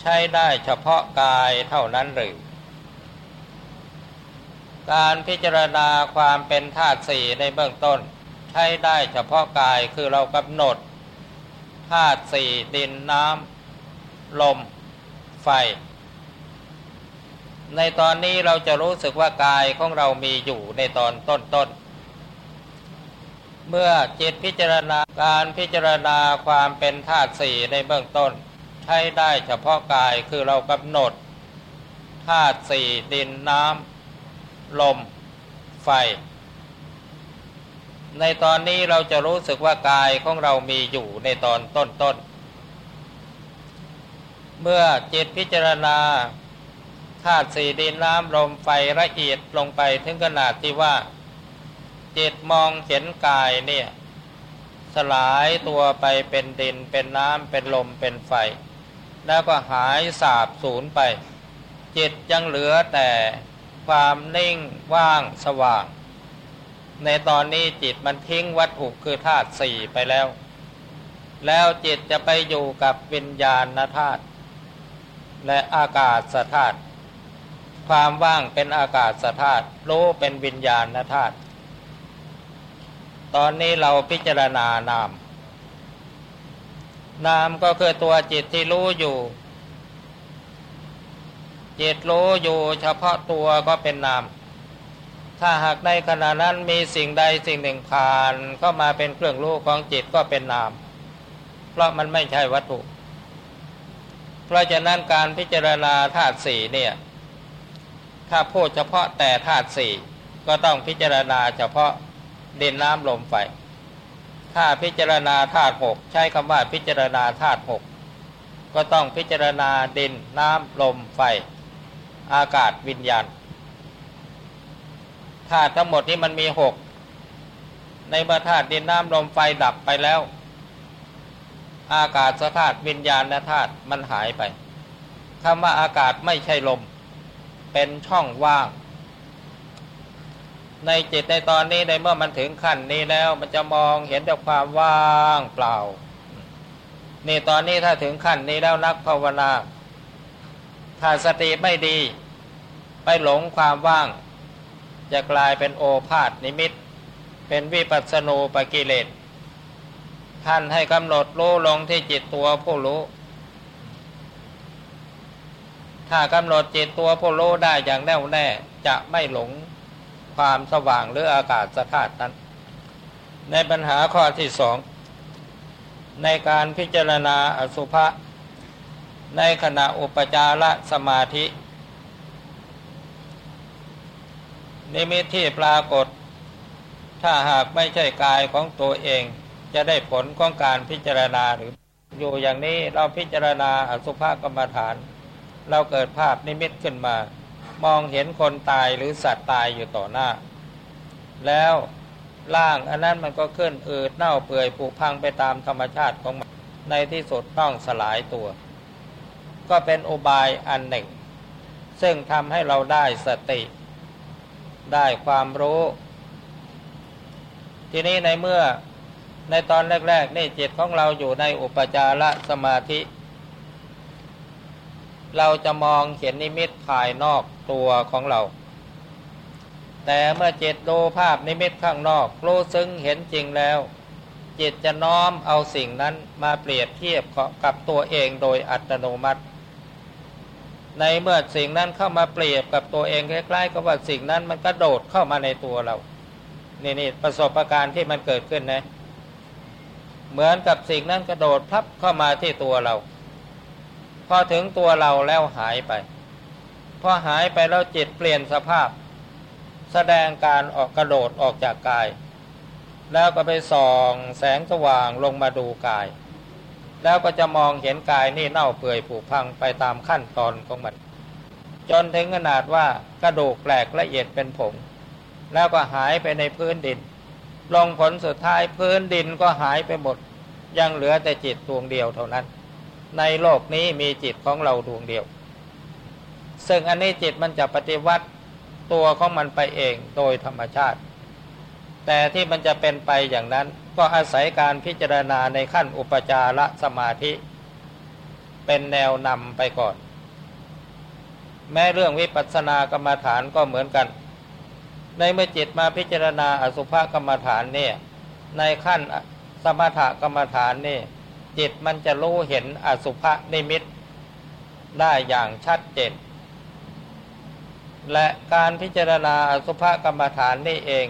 ใช้ได้เฉพาะกายเท่านั้นหรือ การพิจารณาความเป็นธาตุสี่ในเบื้องต้น ใช้ได้เฉพาะกายคือเรากำหนดธาตุสี่ดินน้ำลม ไฟ ในตอนนี้เราจะรู้สึกว่ากายของเรามีอยู่ในตอนต้นๆเมื่อจิตพิจารณาการพิจารณาความเป็นธาตุสี่ในเบื้องต้น ใช้ได้เฉพาะกายคือเรากำหนดธาตุสี่ดินน้ำ ลม ไฟ ในตอนนี้เราจะรู้สึกว่ากายของเรามีอยู่ในตอนต้นๆเมื่อจิตพิจารณาธาตุสี่ดินน้ำลมไฟละเอียดลงไปถึงขนาดที่ว่า จิตมองเห็นกายเนี่ย สลายตัวไปเป็นดินเป็นน้ำเป็นลมเป็นไฟ แล้วก็หายสาบสูญไป จิตยังเหลือแต่ ความนิ่งว่างสว่าง ในตอนนี้จิตมันทิ้งวัตถุคือธาตุสี่ไปแล้ว แล้วจิตจะไปอยู่กับวิญญาณธาตุและอากาศธาตุความว่างเป็นอากาศธาตุรู้เป็นวิญญาณธาตุตอนนี้เราพิจารณานาม นามก็คือตัวจิตที่รู้อยู่ จิตรู้อยู่เฉพาะตัวก็เป็นนาม ถ้าหากในขณะนั้นมีสิ่งใดสิ่งหนึ่งผ่านก็มาเป็นเครื่องรู้ของจิตก็เป็นนาม เพราะมันไม่ใช่วัตถุ เพราะฉะนั้นการพิจารณาธาตุสี่เนี่ยถ้าพูดเฉพาะแต่ธาตุสี่ก็ต้องพิจารณาเฉพาะดินน้ำลมไฟ ถ้าพิจารณาธาตุหกใช้คำว่าพิจารณาธาตุหกก็ต้องพิจารณาดินน้ำลมไฟ อากาศวิญญาณธาตุทั้งหมดนี้มันมีหกในเมื่อธาตุดินน้ำลมไฟดับไปแล้ว อากาศธาตุวิญญาณธาตุมันหายไปคำว่าอากาศไม่ใช่ลม เป็นช่องว่าง ในจิตในตอนนี้ในเมื่อมันถึงขั้นนี้แล้วมันจะมองเห็นแต่ความว่างเปล่า นี่ตอนนี้ถ้าถึงขั้นนี้แล้วนักภาวนา ถ้าสติไม่ดี ไปหลงความว่าง จะกลายเป็นโอภาษนิมิต เป็นวิปัสสนูปกิเลสท่านให้กำหนดรู้ลงที่จิตตัวผู้รู้ ถ้ากำหนดจิตตัวผู้รู้ได้อย่างแน่วแน่จะไม่หลงความสว่างหรืออากาศสธาตุนั้น ในปัญหาข้อที่สองในการพิจารณาอสุภะ ในขณะอุปจารสมาธิ นิมิตที่ปรากฏ ถ้าหากไม่ใช่กายของตัวเอง จะได้ผลของการพิจารณาหรือ อยู่อย่างนี้เราพิจารณาอสุภกรรมฐาน เราเกิดภาพนิมิตขึ้นมา มองเห็นคนตายหรือสัตว์ตายอยู่ต่อหน้า แล้วร่างอันนั้นมันก็ขึ้นอืดเน่าเปื่อยผุพังไปตามธรรมชาติของมันในที่สุดต้องสลายตัว ก็เป็นอุบายอันหนึ่ง ซึ่งทำให้เราได้สติ ได้ความรู้ ทีนี้ในเมื่อในตอนแรก ๆ นี่จิตของเราอยู่ในอุปจารสมาธิ เราจะมองเห็นนิมิตภายนอกตัวของเรา แต่เมื่อจิตดูภาพนิมิตข้างนอกรู้ซึ้งเห็นจริงแล้ว จิตจะน้อมเอาสิ่งนั้นมาเปรียบเทียบกับตัวเองโดยอัตโนมัติ ในเมื่อสิ่งนั้นเข้ามาเปรียบกับตัวเองคล้ๆกับว่าสิ่งนั้นมันกระโดดเข้ามาในตัวเรา นี่นี่ประสบการณ์ที่มันเกิดขึ้นนะ เหมือนกับสิ่งนั้นกระโดดพับเข้ามาที่ตัวเรา พอถึงตัวเราแล้วหายไป พอหายไปแล้วจิตเปลี่ยนสภาพ แสดงการออกกระโดดออกจากกาย แล้วก็ไปส่องแสงสว่างลงมาดูกาย แล้วก็จะมองเห็นกายนี่เน่าเปื่อยผุพังไปตามขั้นตอนของมัน จนถึงขนาดว่ากระดูกแปลกละเอียดเป็นผง แล้วก็หายไปในพื้นดิน ลงผลสุดท้ายพื้นดินก็หายไปหมด ยังเหลือแต่จิตดวงเดียวเท่านั้น ในโลกนี้มีจิตของเราดวงเดียว ซึ่งอันนี้จิตมันจะปฏิวัติตัวของมันไปเองโดยธรรมชาติ แต่ที่มันจะเป็นไปอย่างนั้น ก็อาศัยการพิจารณาในขั้นอุปจารสมาธิ เป็นแนวนำไปก่อน แม้เรื่องวิปัสสนากรรมฐานก็เหมือนกัน ในเมื่อจิตมาพิจารณาอสุภกรรมฐานเนี่ยในขั้นสมถกรรมฐานนี่จิตมันจะรู้เห็นอสุภนิมิตได้อย่างชัดเจน และการพิจารณาอสุภกรรมฐานนี่เอง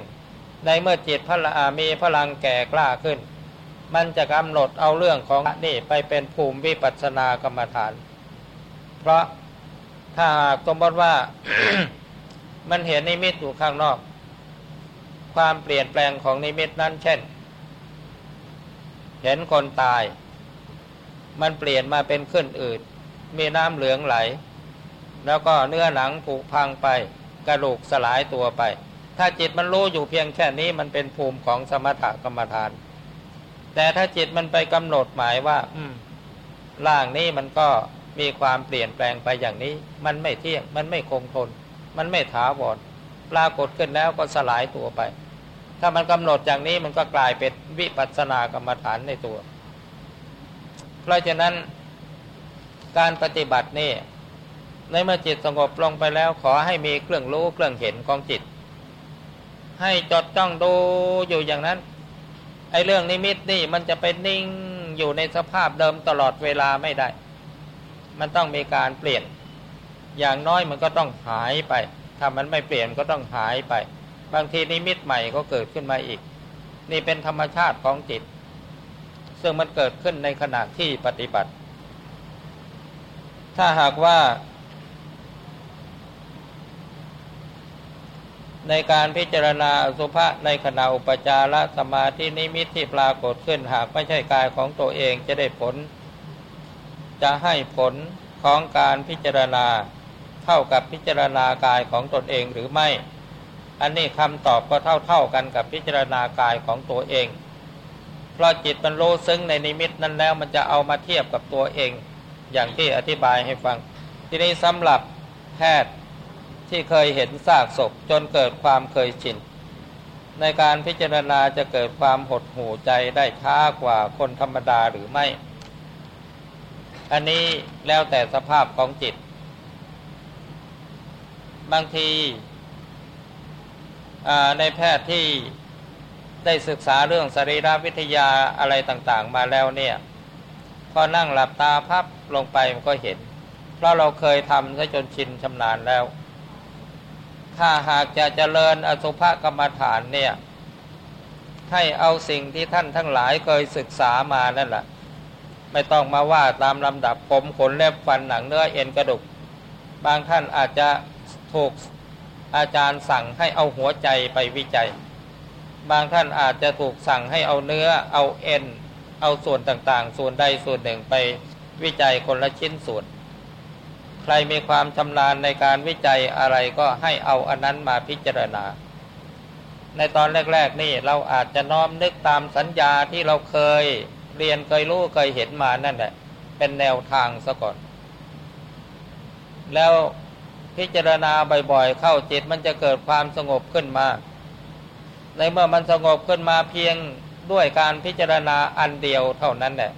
ในเมื่อจิตพละมีพลังแก่กล้าขึ้น มันจะกำหนดเอาเรื่องของนี่ไปเป็นภูมิวิปัสสนากรรมฐาน เพราะถ้าหากสมมติว่ามันเห็นนิมิตอยู่ข้างนอก ความเปลี่ยนแปลงของนิมิตนั้นเช่น เห็นคนตาย มันเปลี่ยนมาเป็นขึ้นอืดมีน้ำเหลืองไหล แล้วก็เนื้อหนังผุพังไป กระดูกสลายตัวไป ถ้าจิตมันรู้อยู่เพียงแค่นี้มันเป็นภูมิของสมถกรรมฐาน แต่ถ้าจิตมันไปกำหนดหมายว่า อืมร่างนี้มันก็มีความเปลี่ยนแปลงไปอย่างนี้ มันไม่เที่ยง มันไม่คงทน มันไม่ถาวรปรากฏขึ้นแล้วก็สลายตัวไป ถ้ามันกำหนดอย่างนี้มันก็กลายเป็นวิปัสสนากรรมฐานในตัว เพราะฉะนั้นการปฏิบัตินี่ในเมื่อจิตสงบลงไปแล้วขอให้มีเครื่องรู้เครื่องเห็นของจิต ให้จดจ้องดูอยู่อย่างนั้น ไอ้เรื่องนิมิตนี่มันจะเป็นนิ่งอยู่ในสภาพเดิมตลอดเวลาไม่ได้ มันต้องมีการเปลี่ยน อย่างน้อยมันก็ต้องหายไป ถ้ามันไม่เปลี่ยนก็ต้องหายไป บางทีนิมิตใหม่ก็เกิดขึ้นมาอีก นี่เป็นธรรมชาติของจิต ซึ่งมันเกิดขึ้นในขณะที่ปฏิบัติ ถ้าหากว่า ในการพิจารณาสุภะในขณะอุปจารสมาธินิมิตที่ปรากฏขึ้นหากไม่ใช่กายของตัวเองจะได้ผล จะให้ผลของการพิจารณาเท่ากับพิจารณากายของตนเองหรือไม่ อันนี้คำตอบก็เท่าเท่ากันกับพิจารณากายของตัวเอง เพราะจิตมันรู้ซึ้งในนิมิตนั้นแล้วมันจะเอามาเทียบกับตัวเอง อย่างที่อธิบายให้ฟัง ทีนี้สำหรับแพทย์ ที่เคยเห็นซากศพจนเกิดความเคยชิน ในการพิจารณาจะเกิดความหดหู่ใจได้ช้ากว่าคนธรรมดาหรือไม่ อันนี้แล้วแต่สภาพของจิต บางทีในแพทย์ที่ได้ศึกษาเรื่องสรีรวิทยาอะไรต่างๆ มาแล้วเนี่ย พอนั่งหลับตาพับลงไปมันก็เห็น เพราะเราเคยทำซะจนชินชำนาญแล้ว ถ้าหากจะเจริญอสุภกรรมฐานเนี่ย ให้เอาสิ่งที่ท่านทั้งหลายเคยศึกษามานั่นแหละไม่ต้องมาว่าตามลำดับผมขนเล็บฟันหนังเนื้อเอ็นกระดูกบางท่านอาจจะถูกอาจารย์สั่งให้เอาหัวใจไปวิจัย บางท่านอาจจะถูกสั่งให้เอาเนื้อ เอาเอ็น เอาส่วนต่างๆ ส่วนใดส่วนหนึ่งไปวิจัยคนละชิ้นส่วน ใครมีความชำนาญในการวิจัยอะไรก็ให้เอาอันนั้นมาพิจารณา ในตอนแรก ๆ นี่เราอาจจะน้อมนึกตามสัญญาที่เราเคยเรียนเคยรู้เคยเห็นมานั่นแหละเป็นแนวทางซะก่อน แล้วพิจารณาบ่อยๆ เข้าจิตมันจะเกิดความสงบขึ้นมา ในเมื่อมันสงบขึ้นมาเพียงด้วยการพิจารณาอันเดียวเท่านั้นแหละ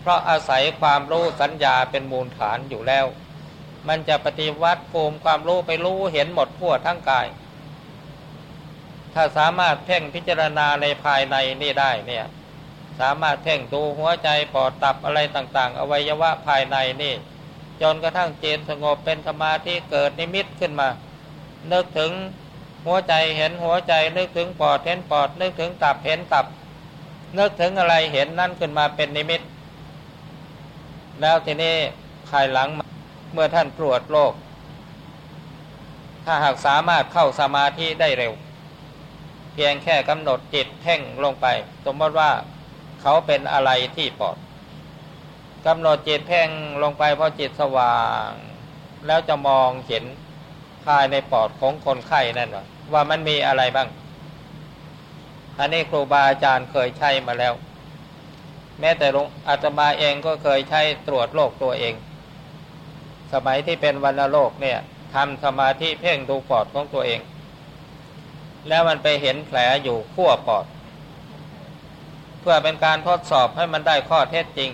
เพราะอาศัยความรู้สัญญาเป็นมูลฐานอยู่แล้ว มันจะปฏิวัติภูมิความรู้ไปรู้เห็นหมดทั่วทั้งกาย ถ้าสามารถเพ่งพิจารณาในภายในนี่ได้เนี่ย สามารถเพ่งดูหัวใจปอดตับอะไรต่าง ๆ อวัยวะภายในนี่ จนกระทั่งเจนสงบเป็นสมาธิเกิดนิมิตขึ้นมานึกถึงหัวใจเห็นหัวใจ นึกถึงปอดเห็นปอด นึกถึงตับเห็นตับ นึกถึงอะไรเห็นนั่นขึ้นมาเป็นนิมิต แล้วทีนี้ภายหลังมา เมื่อท่านตรวจโรคถ้าหากสามารถเข้าสมาธิได้เร็ว เพียงแค่กำหนดจิตเพ่งลงไป สมมติว่าเขาเป็นอะไรที่ปอดกำหนดจิตเพ่งลงไปพอจิตสว่าง แล้วจะมองเห็นภายในปอดของคนไข้นั่นว่ามันมีอะไรบ้าง อันนี้ครูบาอาจารย์เคยใช้มาแล้ว แม้แต่หลวงอาตมาเองก็เคยใช้ตรวจโรคตัวเอง สมัยที่เป็นวันโลกเนี่ยทำสมาธิเพ่งดูปอดของตัวเอง แล้วมันไปเห็นแผลอยู่ขั้วปอด เพื่อเป็นการทดสอบให้มันได้ข้อเท็จจริง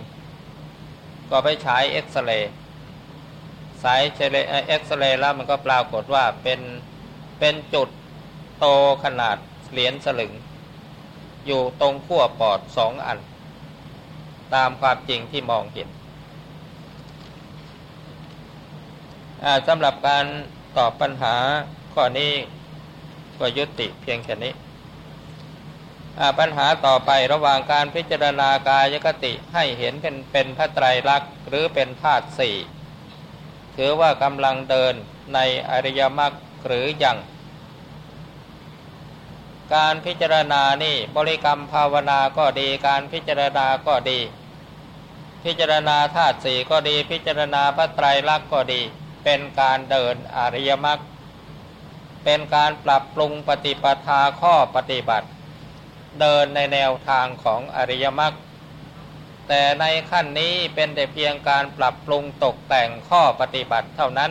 ก็ไปฉายเอ็กซเรย์สายเอ็กซเรย์แล้วมันก็ปรากฏว่าเป็นเป็นจุดโตขนาดเหรียญสลึง อยู่ตรงขั้วปอดสองอัน ตามความจริงที่มองเห็น สำหรับการตอบปัญหาข้อนี้ก็ยุติเพียงแค่นี้ปัญหาต่อไประหว่างการพิจารณากายกติให้เห็นเป็นเป็นพระไตรลักษณ์หรือเป็นธาตุสี่ถือว่ากำลังเดินในอริยมรรคหรือยังการพิจารณานี่บริกรรมภาวนาก็ดี การพิจารณาก็ดี พิจารณาธาตุสี่ก็ดี พิจารณาพระไตรลักษณ์ก็ดี เป็นการเดินอริยมรรคเป็นการปรับปรุงปฏิปทาข้อปฏิบัติ เดินในแนวทางของอริยมรรคแต่ในขั้นนี้เป็นแต่เพียงการปรับปรุงตกแต่งข้อปฏิบัติเท่านั้น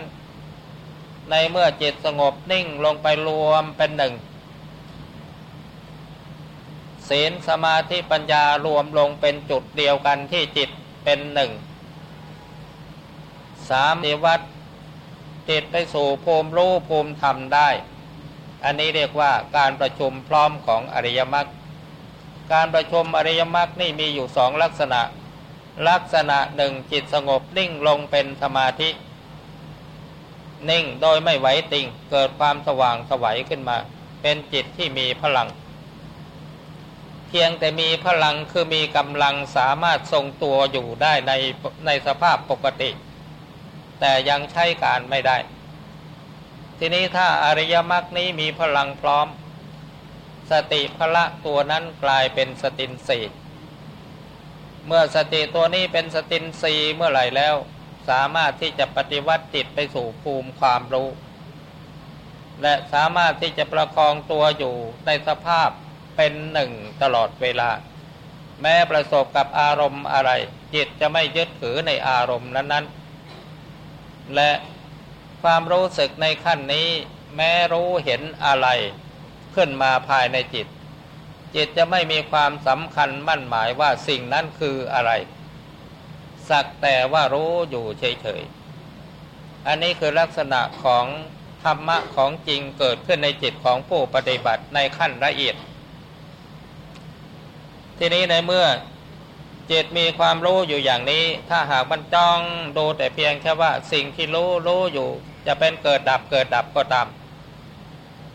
ในเมื่อจิตสงบนิ่งลงไปรวมเป็นหนึ่งศีลสมาธิปัญญารวมลงเป็นจุดเดียวกันที่จิตเเป็นหนึ่งสามนิวัต จิตไปสู่ภูมิรู้ภูมิธรรมได้ อันนี้เรียกว่าการประชุมพร้อมของอริยมรรคการประชุมอริยมรรคนี่มีอยู่สองลักษณะ ลักษณะหนึ่งจิตสงบนิ่งลงเป็นสมาธิ นิ่งโดยไม่ไหวติงเกิดความสว่างสวัยขึ้นมา เป็นจิตที่มีพลัง เพียงแต่มีพลังคือมีกำลังสามารถทรงตัวอยู่ได้ในในสภาพปกติ แต่ยังใช้การไม่ได้ ทีนี้ถ้าอริยมรรคนี้มีพลังพร้อม สติพละตัวนั้นกลายเป็นสตินสีเมื่อสติตัวนี้เป็นสตินสีเมื่อไหร่แล้ว สามารถที่จะปฏิวัติจิตไปสู่ภูมิความรู้ และสามารถที่จะประคองตัวอยู่ในสภาพเป็นหนึ่งตลอดเวลา แม้ประสบกับอารมณ์อะไร จิตจะไม่ยึดถือในอารมณ์นั้นๆ และความรู้สึกในขั้นนี้แม้รู้เห็นอะไร ขึ้นมาภายในจิต จิตจะไม่มีความสำคัญมั่นหมายว่าสิ่งนั้นคืออะไร สักแต่ว่ารู้อยู่เฉยๆ อันนี้คือลักษณะของธรรมะของจริงเกิดขึ้นในจิตของผู้ปฏิบัติในขั้นละเอียด ทีนี้ในเมื่อ จิตมีความรู้อยู่อย่างนี้ ถ้าหากมันจ้องดูแต่เพียงแค่ว่าสิ่งที่รู้รู้อยู่ จะเป็นเกิดดับเกิดดับก็ตาม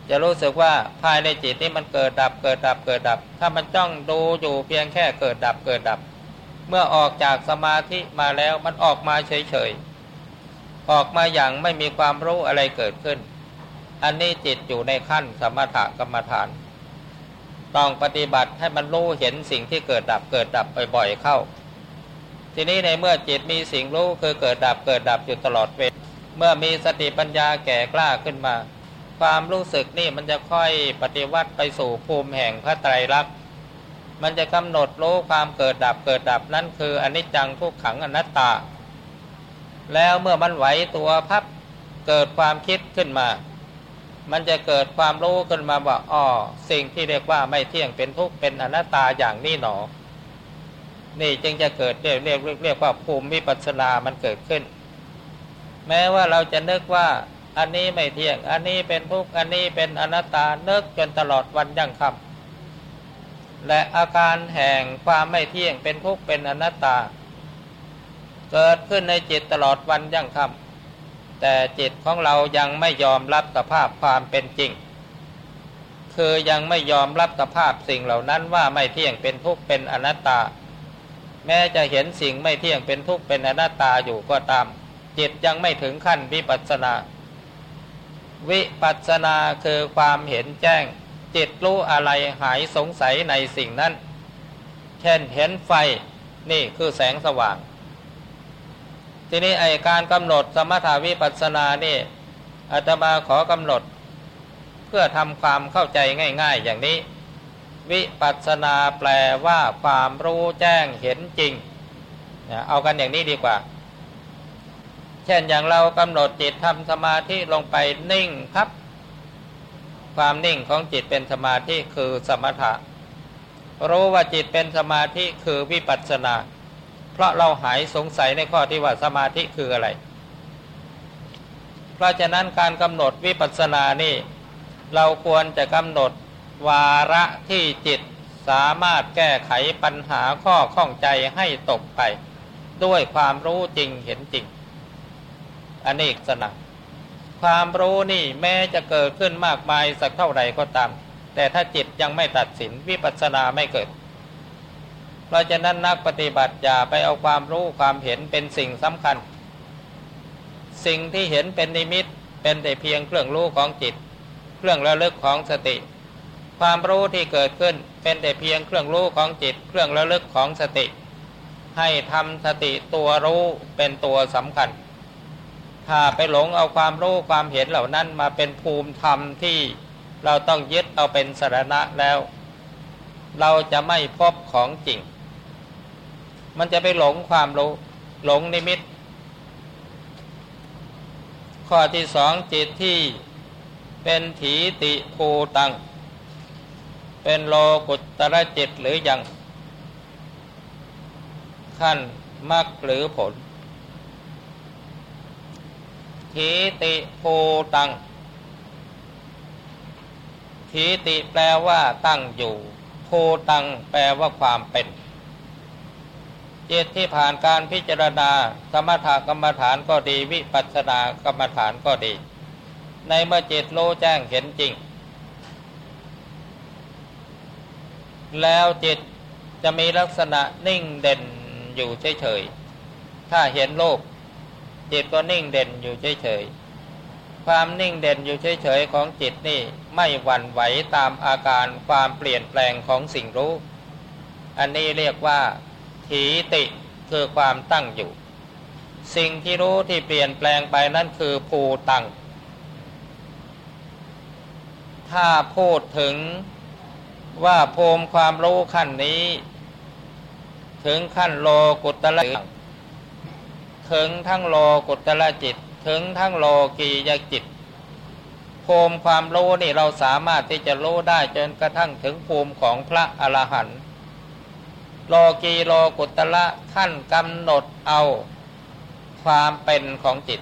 จะรู้สึกว่าภายในจิตนี้มันเกิดดับเกิดดับเกิดดับ ถ้ามันจ้องดูอยู่เพียงแค่เกิดดับเกิดดับ เมื่อออกจากสมาธิมาแล้วมันออกมาเฉยๆออกมาอย่างไม่มีความรู้อะไรเกิดขึ้น อันนี้จิตอยู่ในขั้นสมถกรรมฐาน ต้องปฏิบัติให้มันรู้เห็นสิ่งที่เกิดดับเกิดดับบ่อยๆเข้า ทีนี้ในเมื่อจิตมีสิ่งรู้คือเกิดดับเกิดดับอยู่ตลอดเวลาเมื่อมีสติปัญญาแก่กล้าขึ้นมา ความรู้สึกนี่มันจะค่อยปฏิวัติไปสู่ภูมิแห่งพระไตรลักษณ์มันจะกำหนดรู้ความเกิดดับเกิดดับนั่นคืออนิจจังทุกขังอนัตตา แล้วเมื่อมันไหวตัวพับเกิดความคิดขึ้นมา มันจะเกิดความรู้ขึ้นมาว่าอ๋อสิ่งที่เรียกว่าไม่เที่ยงเป็นทุกข์เป็นอนัตตาอย่างนี้หนอ นี่จึงจะเกิดเรียกเรียกเรียกว่าภูมิวิปัสสนามันเกิดขึ้น แม้ว่าเราจะนึกว่าอันนี้ไม่เที่ยง อันนี้เป็นทุกข์ อันนี้เป็นอนัตตา นึกจนตลอดวันยั่งค่ำและอาการแห่งความไม่เที่ยงเป็นทุกข์เป็นอนัตตา เกิดขึ้นในจิตตลอดวันยั่งค่ำ แต่จิตของเรายังไม่ยอมรับสภาพความเป็นจริง คือยังไม่ยอมรับสภาพสิ่งเหล่านั้นว่าไม่เที่ยงเป็นทุกข์เป็นอนัตตา แม้จะเห็นสิ่งไม่เที่ยงเป็นทุกข์เป็นอนัตตาอยู่ก็ตาม จิตยังไม่ถึงขั้นวิปัสสนา วิปัสสนาคือความเห็นแจ้ง จิตรู้อะไรหายสงสัยในสิ่งนั้น เช่นเห็นไฟนี่คือแสงสว่าง ทีนี้ไอการกำหนดสมถาวิปัสสนานี่อาตมาขอกำหนด เพื่อทำความเข้าใจง่าย ๆ อย่างนี้ วิปัสสนาแปลว่าความรู้แจ้งเห็นจริงเอากันอย่างนี้ดีกว่า เช่นอย่างเรากำหนดจิตทำสมาธิลงไปนิ่งครับ ความนิ่งของจิตเป็นสมาธิคือสมถะรู้ว่าจิตเป็นสมาธิคือวิปัสสนา เพราะเราหายสงสัยในข้อที่ว่าสมาธิคืออะไร เพราะฉะนั้นการกำหนดวิปัสสนานี่ เราควรจะกำหนดวาระที่จิตสามารถแก้ไขปัญหาข้อข้องใจให้ตกไป ด้วยความรู้จริงเห็นจริงอันนี้สนะความรู้นี่แม้จะเกิดขึ้นมากมายสักเท่าไหร่ก็ตาม แต่ถ้าจิตยังไม่ตัดสินวิปัสสนาไม่เกิด เพราะฉะนั้นนักปฏิบัติอย่าไปเอาความรู้ความเห็นเป็นสิ่งสำคัญ สิ่งที่เห็นเป็นนิมิตเป็นแต่เพียงเครื่องรู้ของจิต เครื่องระลึกของสติ ความรู้ที่เกิดขึ้นเป็นแต่เพียงเครื่องรู้ของจิต เครื่องระลึกของสติ ให้ทำสติตัวรู้เป็นตัวสำคัญ ถ้าไปหลงเอาความรู้ความเห็นเหล่านั้นมาเป็นภูมิธรรมที่เราต้องยึดเอาเป็นสาระแล้ว เราจะไม่พบของจริง มันจะไปหลงความรู้หลงนิมิต ข้อที่สองจิตที่เป็นถีติภูตัง เป็นโลกุตระจิตหรือยัง ขั้นมรรคหรือผลทีติโพตังทีติแปลว่าตั้งอยู่โพตังแปลว่าความเป็น จิตที่ผ่านการพิจารณา สมถกรรมฐานก็ดี วิปัสสนากรรมฐานก็ดี ในเมื่อจิตโลแจ้งเห็นจริง แล้วจิตจะมีลักษณะนิ่งเด่นอยู่เฉยๆ ถ้าเห็นโลก จิตก็นิ่งเด่นอยู่เฉยๆ ความนิ่งเด่นอยู่เฉยๆ ของจิตนี่ไม่หวั่นไหวตามอาการความเปลี่ยนแปลงของสิ่งรู้ อันนี้เรียกว่า ถีติคือความตั้งอยู่ สิ่งที่รู้ที่เปลี่ยนแปลงไปนั่นคือภูตัง ถ้าพูดถึงว่าภูมิความรู้ขั้นนี้ ถึงขั้นโลกุตละถึงทั้งโลกุตละจิต ถึงทั้งโลกียจิตภูมิความรู้นี่เราสามารถที่จะรู้ได้จนกระทั่งถึงภูมิของพระอรหันต์ โลกีโลกุตละท่านกำหนดเอาความเป็นของจิต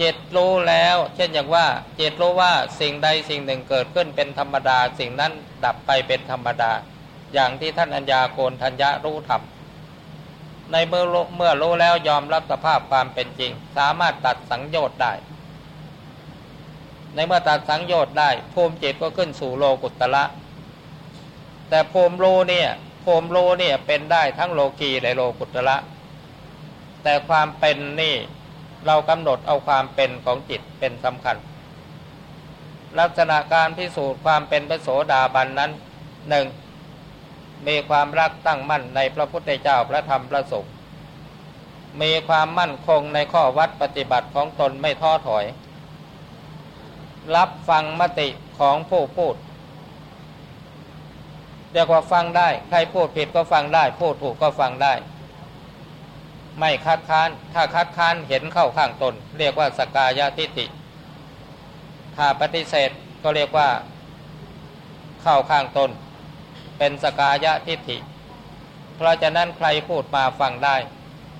จิตรู้แล้ว เช่นอย่างว่า จิตรู้ว่าสิ่งใดสิ่งหนึ่งเกิดขึ้นเป็นธรรมดา สิ่งนั้นดับไปเป็นธรรมดา อย่างที่ท่านอัญญาโกนทัญญะรู้ธรรมในเมื่อเมื่อรู้แล้วยอมรับสภาพความเป็นจริง สามารถตัดสังโยชน์ได้ ในเมื่อตัดสังโยชน์ได้ภูมิจิตก็ขึ้นสู่โลกุตละ แต่ภูมิรู้เนี่ยภูมิรู้เนี่ยเป็นได้ทั้งโลกีและโลกุตระแต่ความเป็นนี่เรากำหนดเอาความเป็นของจิตเป็นสำคัญ ลักษณะการพิสูจน์ความเป็นพระโสดาบันนั้นหนึ่งมีความรักตั้งมั่นในพระพุทธเจ้าพระธรรมพระสงฆ์มีความมั่นคงในข้อวัดปฏิบัติของตนไม่ท้อถอย รับฟังมติของผู้พูด เรียกว่าฟังได้ ใครพูดผิดก็ฟังได้ พูดถูกก็ฟังได้ ไม่คัดค้าน ถ้าคัดค้านเห็นเข้าข้างตน เรียกว่าสกายาทิฏฐิถ้าปฏิเสธก็เรียกว่า เข้าข้างตน เป็นสกายะทิฏฐิ เพราะฉะนั้นใครพูดมาฟังได้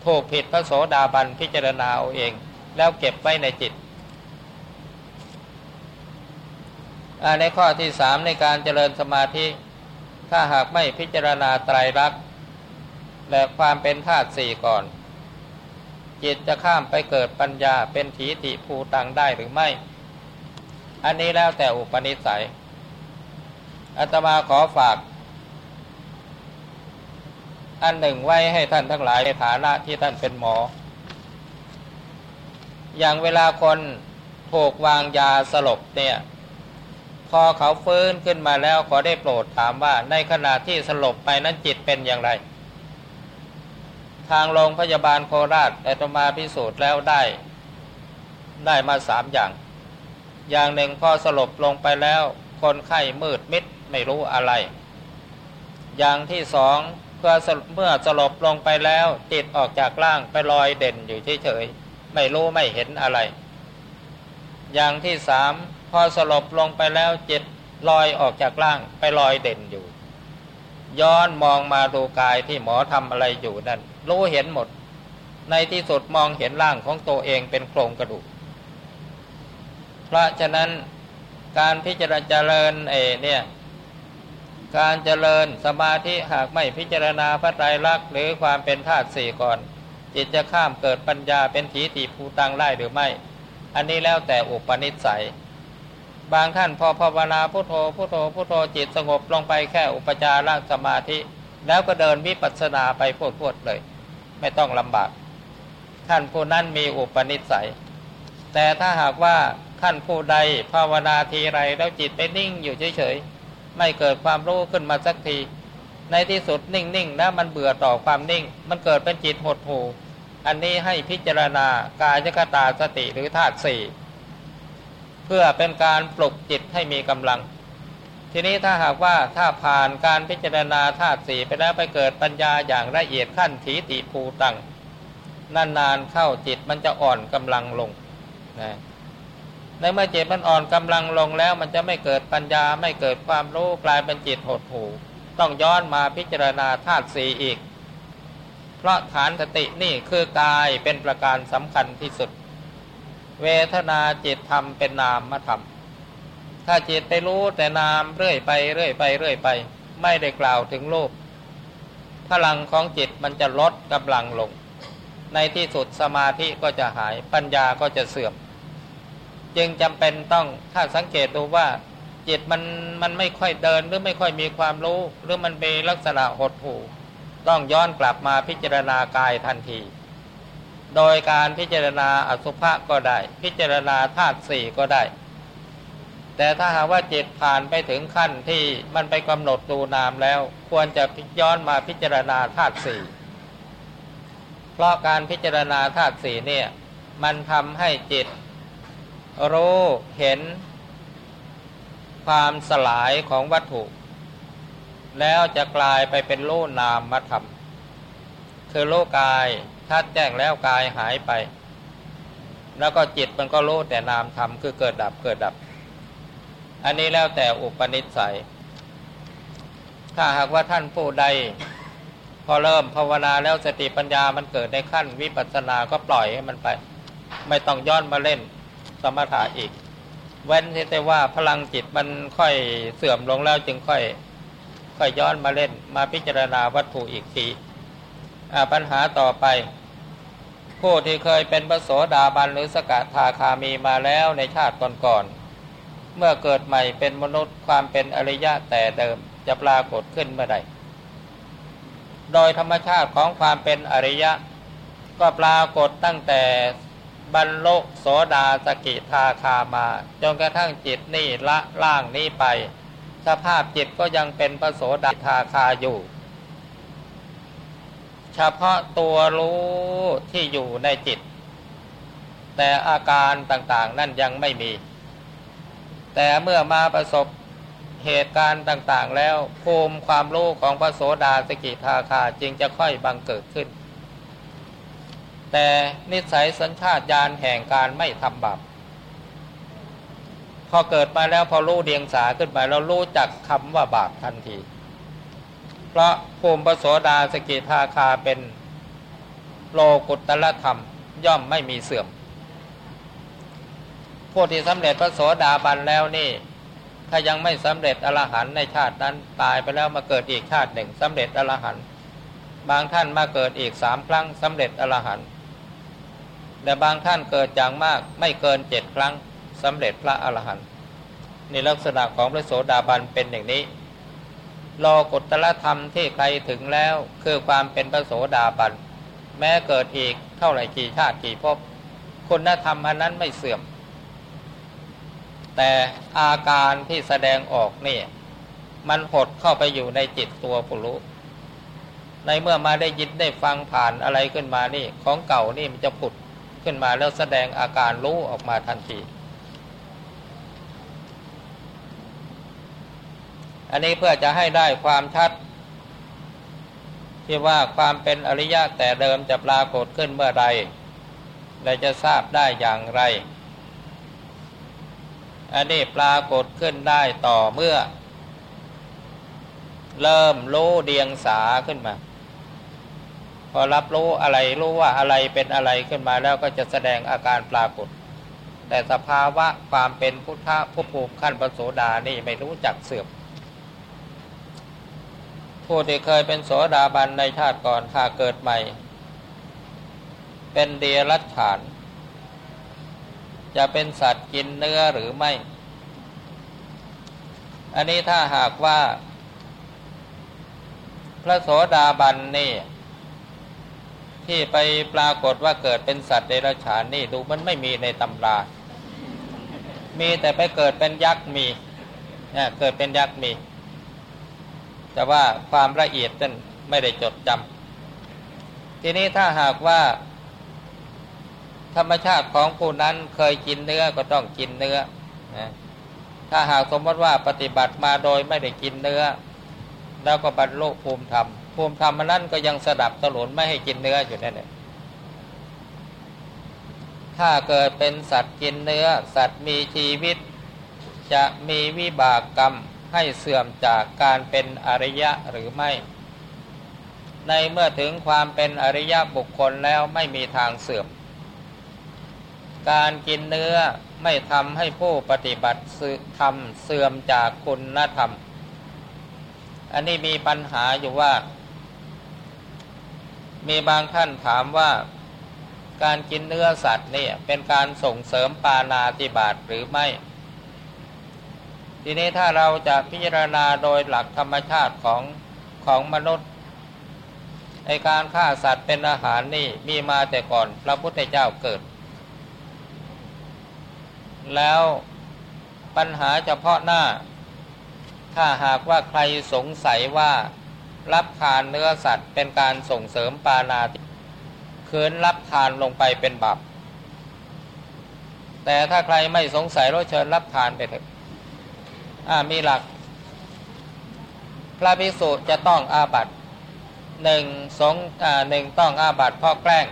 ถูกผิดพระโสดาบันพิจารณาเอาเอง แล้วเก็บไว้ในจิต ในข้อที่สามในการเจริญสมาธิ ถ้าหากไม่พิจารณาไตรลักษณ์และความเป็นธาตุสี่ก่อน จิตจะข้ามไปเกิดปัญญาเป็นถีติภูตังได้หรือไม่ อันนี้แล้วแต่อุปนิสัยอาตมาขอฝาก อันหนึ่งไว้ให้ท่านทั้งหลายในฐานะที่ท่านเป็นหมอ อย่างเวลาคนถูกวางยาสลบเนี่ย พอเขาฟื้นขึ้นมาแล้วขอได้โปรดถามว่าในขณะที่สลบไปนั้นจิตเป็นอย่างไร ทางโรงพยาบาลโคราชแต่ตมาพิสูจน์แล้วได้ ได้มาสามอย่าง อย่างหนึ่งพอสลบลงไปแล้ว คนไข้มืดมิดไม่รู้อะไร อย่างที่สองเพื่อเมื่อสลบลงไปแล้วจิตออกจากร่างไปลอยเด่นอยู่เฉยๆไม่รู้ไม่เห็นอะไร อย่างที่สาม พอสลบลงไปแล้วจิตลอยออกจากร่างไปลอยเด่นอยู่ ย้อนมองมาดูกายที่หมอทำอะไรอยู่นั่นรู้เห็นหมด ในที่สุดมองเห็นร่างของตัวเองเป็นโครงกระดูก เพราะฉะนั้นการพิจารณาเจริญเอเนี่ย การเจริญสมาธิหากไม่พิจารณาพระไตรลักษณ์หรือความเป็นธาตุสี่ก่อน จิตจะข้ามเกิดปัญญาเป็นถีติภูตังได้หรือไม่ อันนี้แล้วแต่อุปนิสัย บางท่านพอภาวนาพุโทโธพุโทโธพุโทโธจิตสงบลงไปแค่อุปจารสมาธิ แล้วก็เดินวิปัสสนาไปพูดพูดเลย ไม่ต้องลำบาก ท่านผู้นั้นมีอุปนิสัย แต่ถ้าหากว่าท่านผู้ใดภาวนาทีไรแล้วจิตไปนิ่งอยู่เฉยๆไม่เกิดความรู้ขึ้นมาสักที ในที่สุดนิ่งๆแล้วมันเบื่อต่อความนิ่ง มันเกิดเป็นจิตหดหู่อันนี้ให้พิจารณากายกตาสติหรือธาตุสี่ พื่อเป็นการปลุกจิตให้มีกำลัง ทีนี้ถ้าหากว่าถ้าผ่านการพิจารณาธาตุสีไปแล้วไปเกิดปัญญาอย่างละเอียดขั้นถีติภูตังนานๆเข้าจิตมันจะอ่อนกำลังลงนะในเมื่อจิตมันอ่อนกำลังลงแล้วมันจะไม่เกิดปัญญาไม่เกิดความรู้กลายเป็นจิตหดหู่ต้องย้อนมาพิจารณาธาตุสีอีก เพราะฐานสตินี่คือกายเป็นประการสำคัญที่สุด เวทนาจิตธรรมเป็นนามธรรม ถ้าจิตไปรู้แต่นามเรื่อยไปเรื่อยไปเรื่อยไป ไม่ได้กล่าวถึงรูปพลังของจิตมันจะลดกำลังลง ในที่สุดสมาธิก็จะหายปัญญาก็จะเสื่อม จึงจำเป็นต้องถ้าสังเกตดูว่า จิตมันมันไม่ค่อยเดินหรือไม่ค่อยมีความรู้ หรือมันเป็นลักษณะหดหู่ต้องย้อนกลับมาพิจารณากายทันที โดยการพิจารณาอสุภะก็ได้ พิจารณาธาตุสี่ก็ได้ แต่ถ้าหากว่าจิตผ่านไปถึงขั้นที่มันไปกำหนดดูนามแล้ว ควรจะย้อนมาพิจารณาธาตุสี่เพราะการพิจารณาธาตุสี่เนี่ยมันทำให้จิต รู้เห็น ความสลายของวัตถุ แล้วจะกลายไปเป็นรูนามมาทำคือรูกาย ทัดแจ้งแล้วกายหายไป แล้วก็จิตมันก็รู้แต่นามทำคือเกิดดับเกิดดับ อันนี้แล้วแต่อุปนิสัย ถ้าหากว่าท่านผู้ใด พอเริ่มภาวนาแล้วสติปัญญามันเกิดในขั้นวิปัสสนาก็ปล่อยให้มันไป ไม่ต้องย้อนมาเล่นสมถะอีก เว้นแต่ว่าพลังจิตมันค่อยเสื่อมลงแล้วจึงค่อยค่อยย้อนมาเล่นมาพิจารณาวัตถุอีกทีปัญหาต่อไป ผู้ที่เคยเป็นพระโสดาบันหรือสกทาคามีมาแล้วในชาติก่อนๆเมื่อเกิดใหม่เป็นมนุษย์ความเป็นอริยะแต่เดิมจะปรากฏขึ้นเมื่อใด โดยธรรมชาติของความเป็นอริยะ ก็ปรากฏตั้งแต่บรรลุโสดาสกิทาคามาจนกระทั่งจิตนี่ละล่างนี้ไป สภาพจิตก็ยังเป็นพระโสดาทาคาอยู่ เฉพาะตัวรู้ที่อยู่ในจิต แต่อาการต่างๆนั่นยังไม่มี แต่เมื่อมาประสบเหตุการณ์ต่างๆ แล้วภูมิความรู้ของพระโสดาสกิทาคาจึงจะค่อยบังเกิดขึ้น แต่นิสัยสัญชาตญาณแห่งการไม่ทำบาปพอเกิดมาแล้วพอรู้เดียงสาขึ้นไปเรารู้จักคำว่าบาปทันที พราะภูมิพโสดาสกิทาคาเป็นโลกุตตรธรรมย่อมไม่มีเสื่อม ผู้ที่สำเร็จพระโสดาบันแล้วนี่ ถ้ายังไม่สำเร็จอรหันในชาตินั้นตายไปแล้วมาเกิดอีกชาติหนึ่งสำเร็จอรหันบางท่านมาเกิดอีกสามครั้งสำเร็จอรหันแต่บางท่านเกิดอย่างมากไม่เกินเจ็ดครั้งสำเร็จพระอรหันต์นี่ลักษณะของพระโสดาบันเป็นอย่างนี้ โลกุตตรธรรมที่ใครถึงแล้วคือความเป็นพระโสดาบัน แม้เกิดอีกเท่าไหร่กี่ชาติกี่ภพคุณธรรมอันนั้นไม่เสื่อม แต่อาการที่แสดงออกนี่ มันหดเข้าไปอยู่ในจิตตัวผู้รู้ในเมื่อมาได้ยินได้ฟังผ่านอะไรขึ้นมานี่ ของเก่านี่มันจะผุดขึ้นมาแล้วแสดงอาการรู้ออกมาทันที อันนี้เพื่อจะให้ได้ความชัด ที่ว่าความเป็นอริยะแต่เดิมจะปรากฏขึ้นเมื่อใดและจะทราบได้อย่างไร อันนี้ปรากฏขึ้นได้ต่อเมื่อ เริ่มรู้เดียงสาขึ้นมา พอรับรู้อะไรรู้ว่าอะไรเป็นอะไรขึ้นมาแล้วก็จะแสดงอาการปรากฏ แต่สภาวะความเป็นพุทธะผู้ภูมิขั้นปโสดานี่ไม่รู้จักเสื่อม ผู้ที่เคยเป็นโสดาบันในชาติก่อนถ้าเกิดใหม่ เป็นเดียรัจฉาน จะเป็นสัตว์กินเนื้อหรือไม่ อันนี้ถ้าหากว่า พระโสดาบันนี่ ที่ไปปรากฏว่าเกิดเป็นสัตว์เดรัจฉานนี่ดูมันไม่มีในตำรา มีแต่ไปเกิดเป็นยักษ์มีเนี่ยเกิดเป็นยักษ์มี แต่ว่าความละเอียดนั้นไม่ได้จดจำทีนี้ถ้าหากว่า ธรรมชาติของผู้นั้นเคยกินเนื้อก็ต้องกินเนื้อนะถ้าหากสมมติว่าปฏิบัติมาโดยไม่ได้กินเนื้อ แล้วก็บรรลุภูมิธรรม ภูมิธรรมนั้นก็ยังสดับสลุนไม่ให้กินเนื้ออยู่นั่นเองถ้าเกิดเป็นสัตว์กินเนื้อ สัตว์มีชีวิต จะมีวิบากกรรม ให้เสื่อมจากการเป็นอริยะหรือไม่ ในเมื่อถึงความเป็นอริยะบุคคลแล้วไม่มีทางเสื่อม การกินเนื้อไม่ทำให้ผู้ปฏิบัติทำเสื่อมจากคุณธรรม อันนี้มีปัญหาอยู่ว่า มีบางท่านถามว่าการกินเนื้อสัตว์นี่เป็นการส่งเสริมปานาติบาตหรือไม่ ทีนี้ถ้าเราจะพิจารณาโดยหลักธรรมชาติของของมนุษย์ในการฆ่าสัตว์เป็นอาหารนี่มีมาแต่ก่อนพระพุทธเจ้าเกิด แล้วปัญหาเฉพาะหน้า ถ้าหากว่าใครสงสัยว่ารับทานเนื้อสัตว์เป็นการส่งเสริมปานาติคืนรับทานลงไปเป็นบาปแต่ถ้าใครไม่สงสัยเราเชิญรับทานไปเถอะ มีหลัก พระภิกษุจะต้องอาบัตหนึ่งสงหนึ่งต้องอาบัตเพราะแกล้ง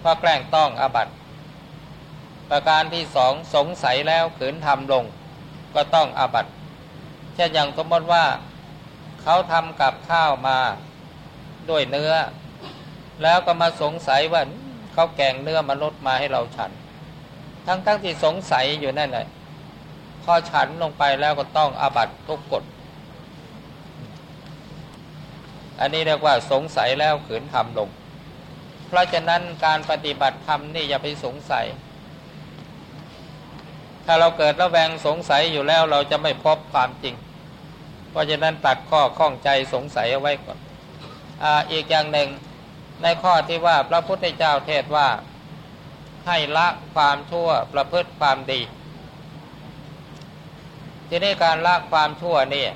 เพราะแกล้งต้องอาบัตประการที่สองสงสัยแล้วขืนทำลง ก็ต้องอาบัตเช่นอย่างสมมติว่าเขาทำกับข้าวมาด้วยเนื้อ แล้วก็มาสงสัยว่าเขาแกงเนื้อมนุษย์มาให้เราฉัน ทั้งๆทที่สงสัยอยู่นั่นแหละ พอฉันลงไปแล้วก็ต้องอาบัตทุกกฎ อันนี้เรียกว่าสงสัยแล้วขืนทำลง เพราะฉะนั้นการปฏิบัติธรรมนี่อย่าไปสงสัย ถ้าเราเกิดระแวงสงสัยอยู่แล้วเราจะไม่พบความจริง เพราะฉะนั้นตัดข้อข้องใจสงสัยเอาไว้ก่อนออีกอย่างหนึ่งในข้อที่ว่าพระพุทธเจ้าเทศว่าให้ละความชั่วประพฤติความดี ทีนี้การละความชั่วนี่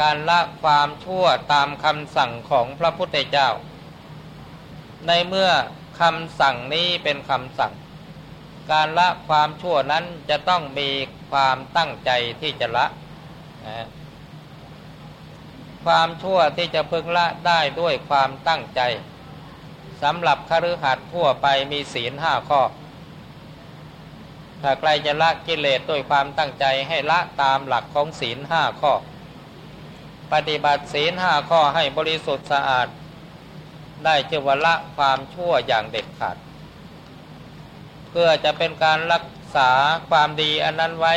การละความชั่วตามคำสั่งของพระพุทธเจ้า ในเมื่อคำสั่งนี้เป็นคำสั่ง การละความชั่วนั้นจะต้องมีความตั้งใจที่จะละนะความชั่วที่จะพึงละได้ด้วยความตั้งใจสำหรับคฤหัสถ์ทั่วไปมีศีลห้าข้อ ถ้าใครจะละกิเลสด้วยความตั้งใจให้ละตามหลักของศีลห้าข้อ ปฏิบัติศีลห้าข้อให้บริสุทธิ์สะอาด ได้เจวละความชั่วอย่างเด็ดขาด เพื่อจะเป็นการรักษาความดีอันนั้นไว้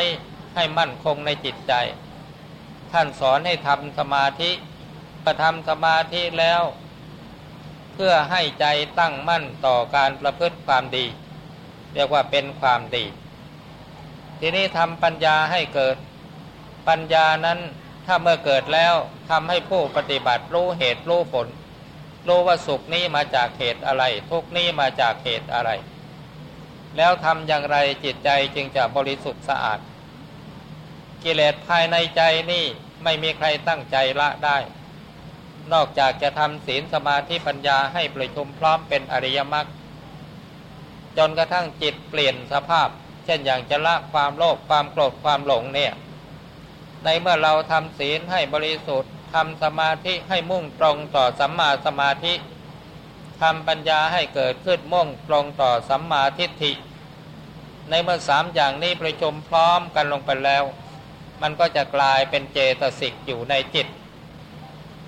ให้มั่นคงในจิตใจ ท่านสอนให้ทำสมาธิประทำสมาธิแล้ว เพื่อให้ใจตั้งมั่นต่อการประพฤติความดี เรียกว่าเป็นความดี ทีนี้ทำปัญญาให้เกิด ปัญญานั้นถ้าเมื่อเกิดแล้วทำให้ผู้ปฏิบัติรู้เหตุรู้ผลรู้ว่าสุขนี้มาจากเหตุอะไร ทุกนี้มาจากเหตุอะไร แล้วทำอย่างไรจิตใจจึงจะบริสุทธิ์สะอาด กิเลสภายในใจนี่ไม่มีใครตั้งใจละได้ นอกจากจะทำศีลสมาธิปัญญาให้ประชุมพร้อมเป็นอริยมรรคจนกระทั่งจิตเปลี่ยนสภาพ ช่นอย่างจะละความโลภความโกรธความหลงเนี่ย ในเมื่อเราทำศีลให้บริสุทธิ์ทำสมาธิให้มุ่งตรงต่อสัมมาสมาธิทำปัญญาให้เกิดขึ้นมุ่งตรงต่อสัมมาทิฏฐิ ในเมื่อสามอย่างนี้ประชุมพร้อมกันลงไปแล้ว มันก็จะกลายเป็นเจตสิกอยู่ในจิต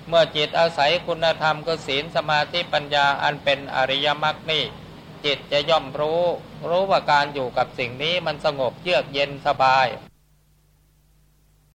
เมื่อจิตอาศัยคุณธรรมก็ศีลสมาธิปัญญาอันเป็นอริยมรรคนี่ จิตจะย่อมรู้ รู้ว่าการอยู่กับสิ่งนี้มันสงบเยือกเย็นสบาย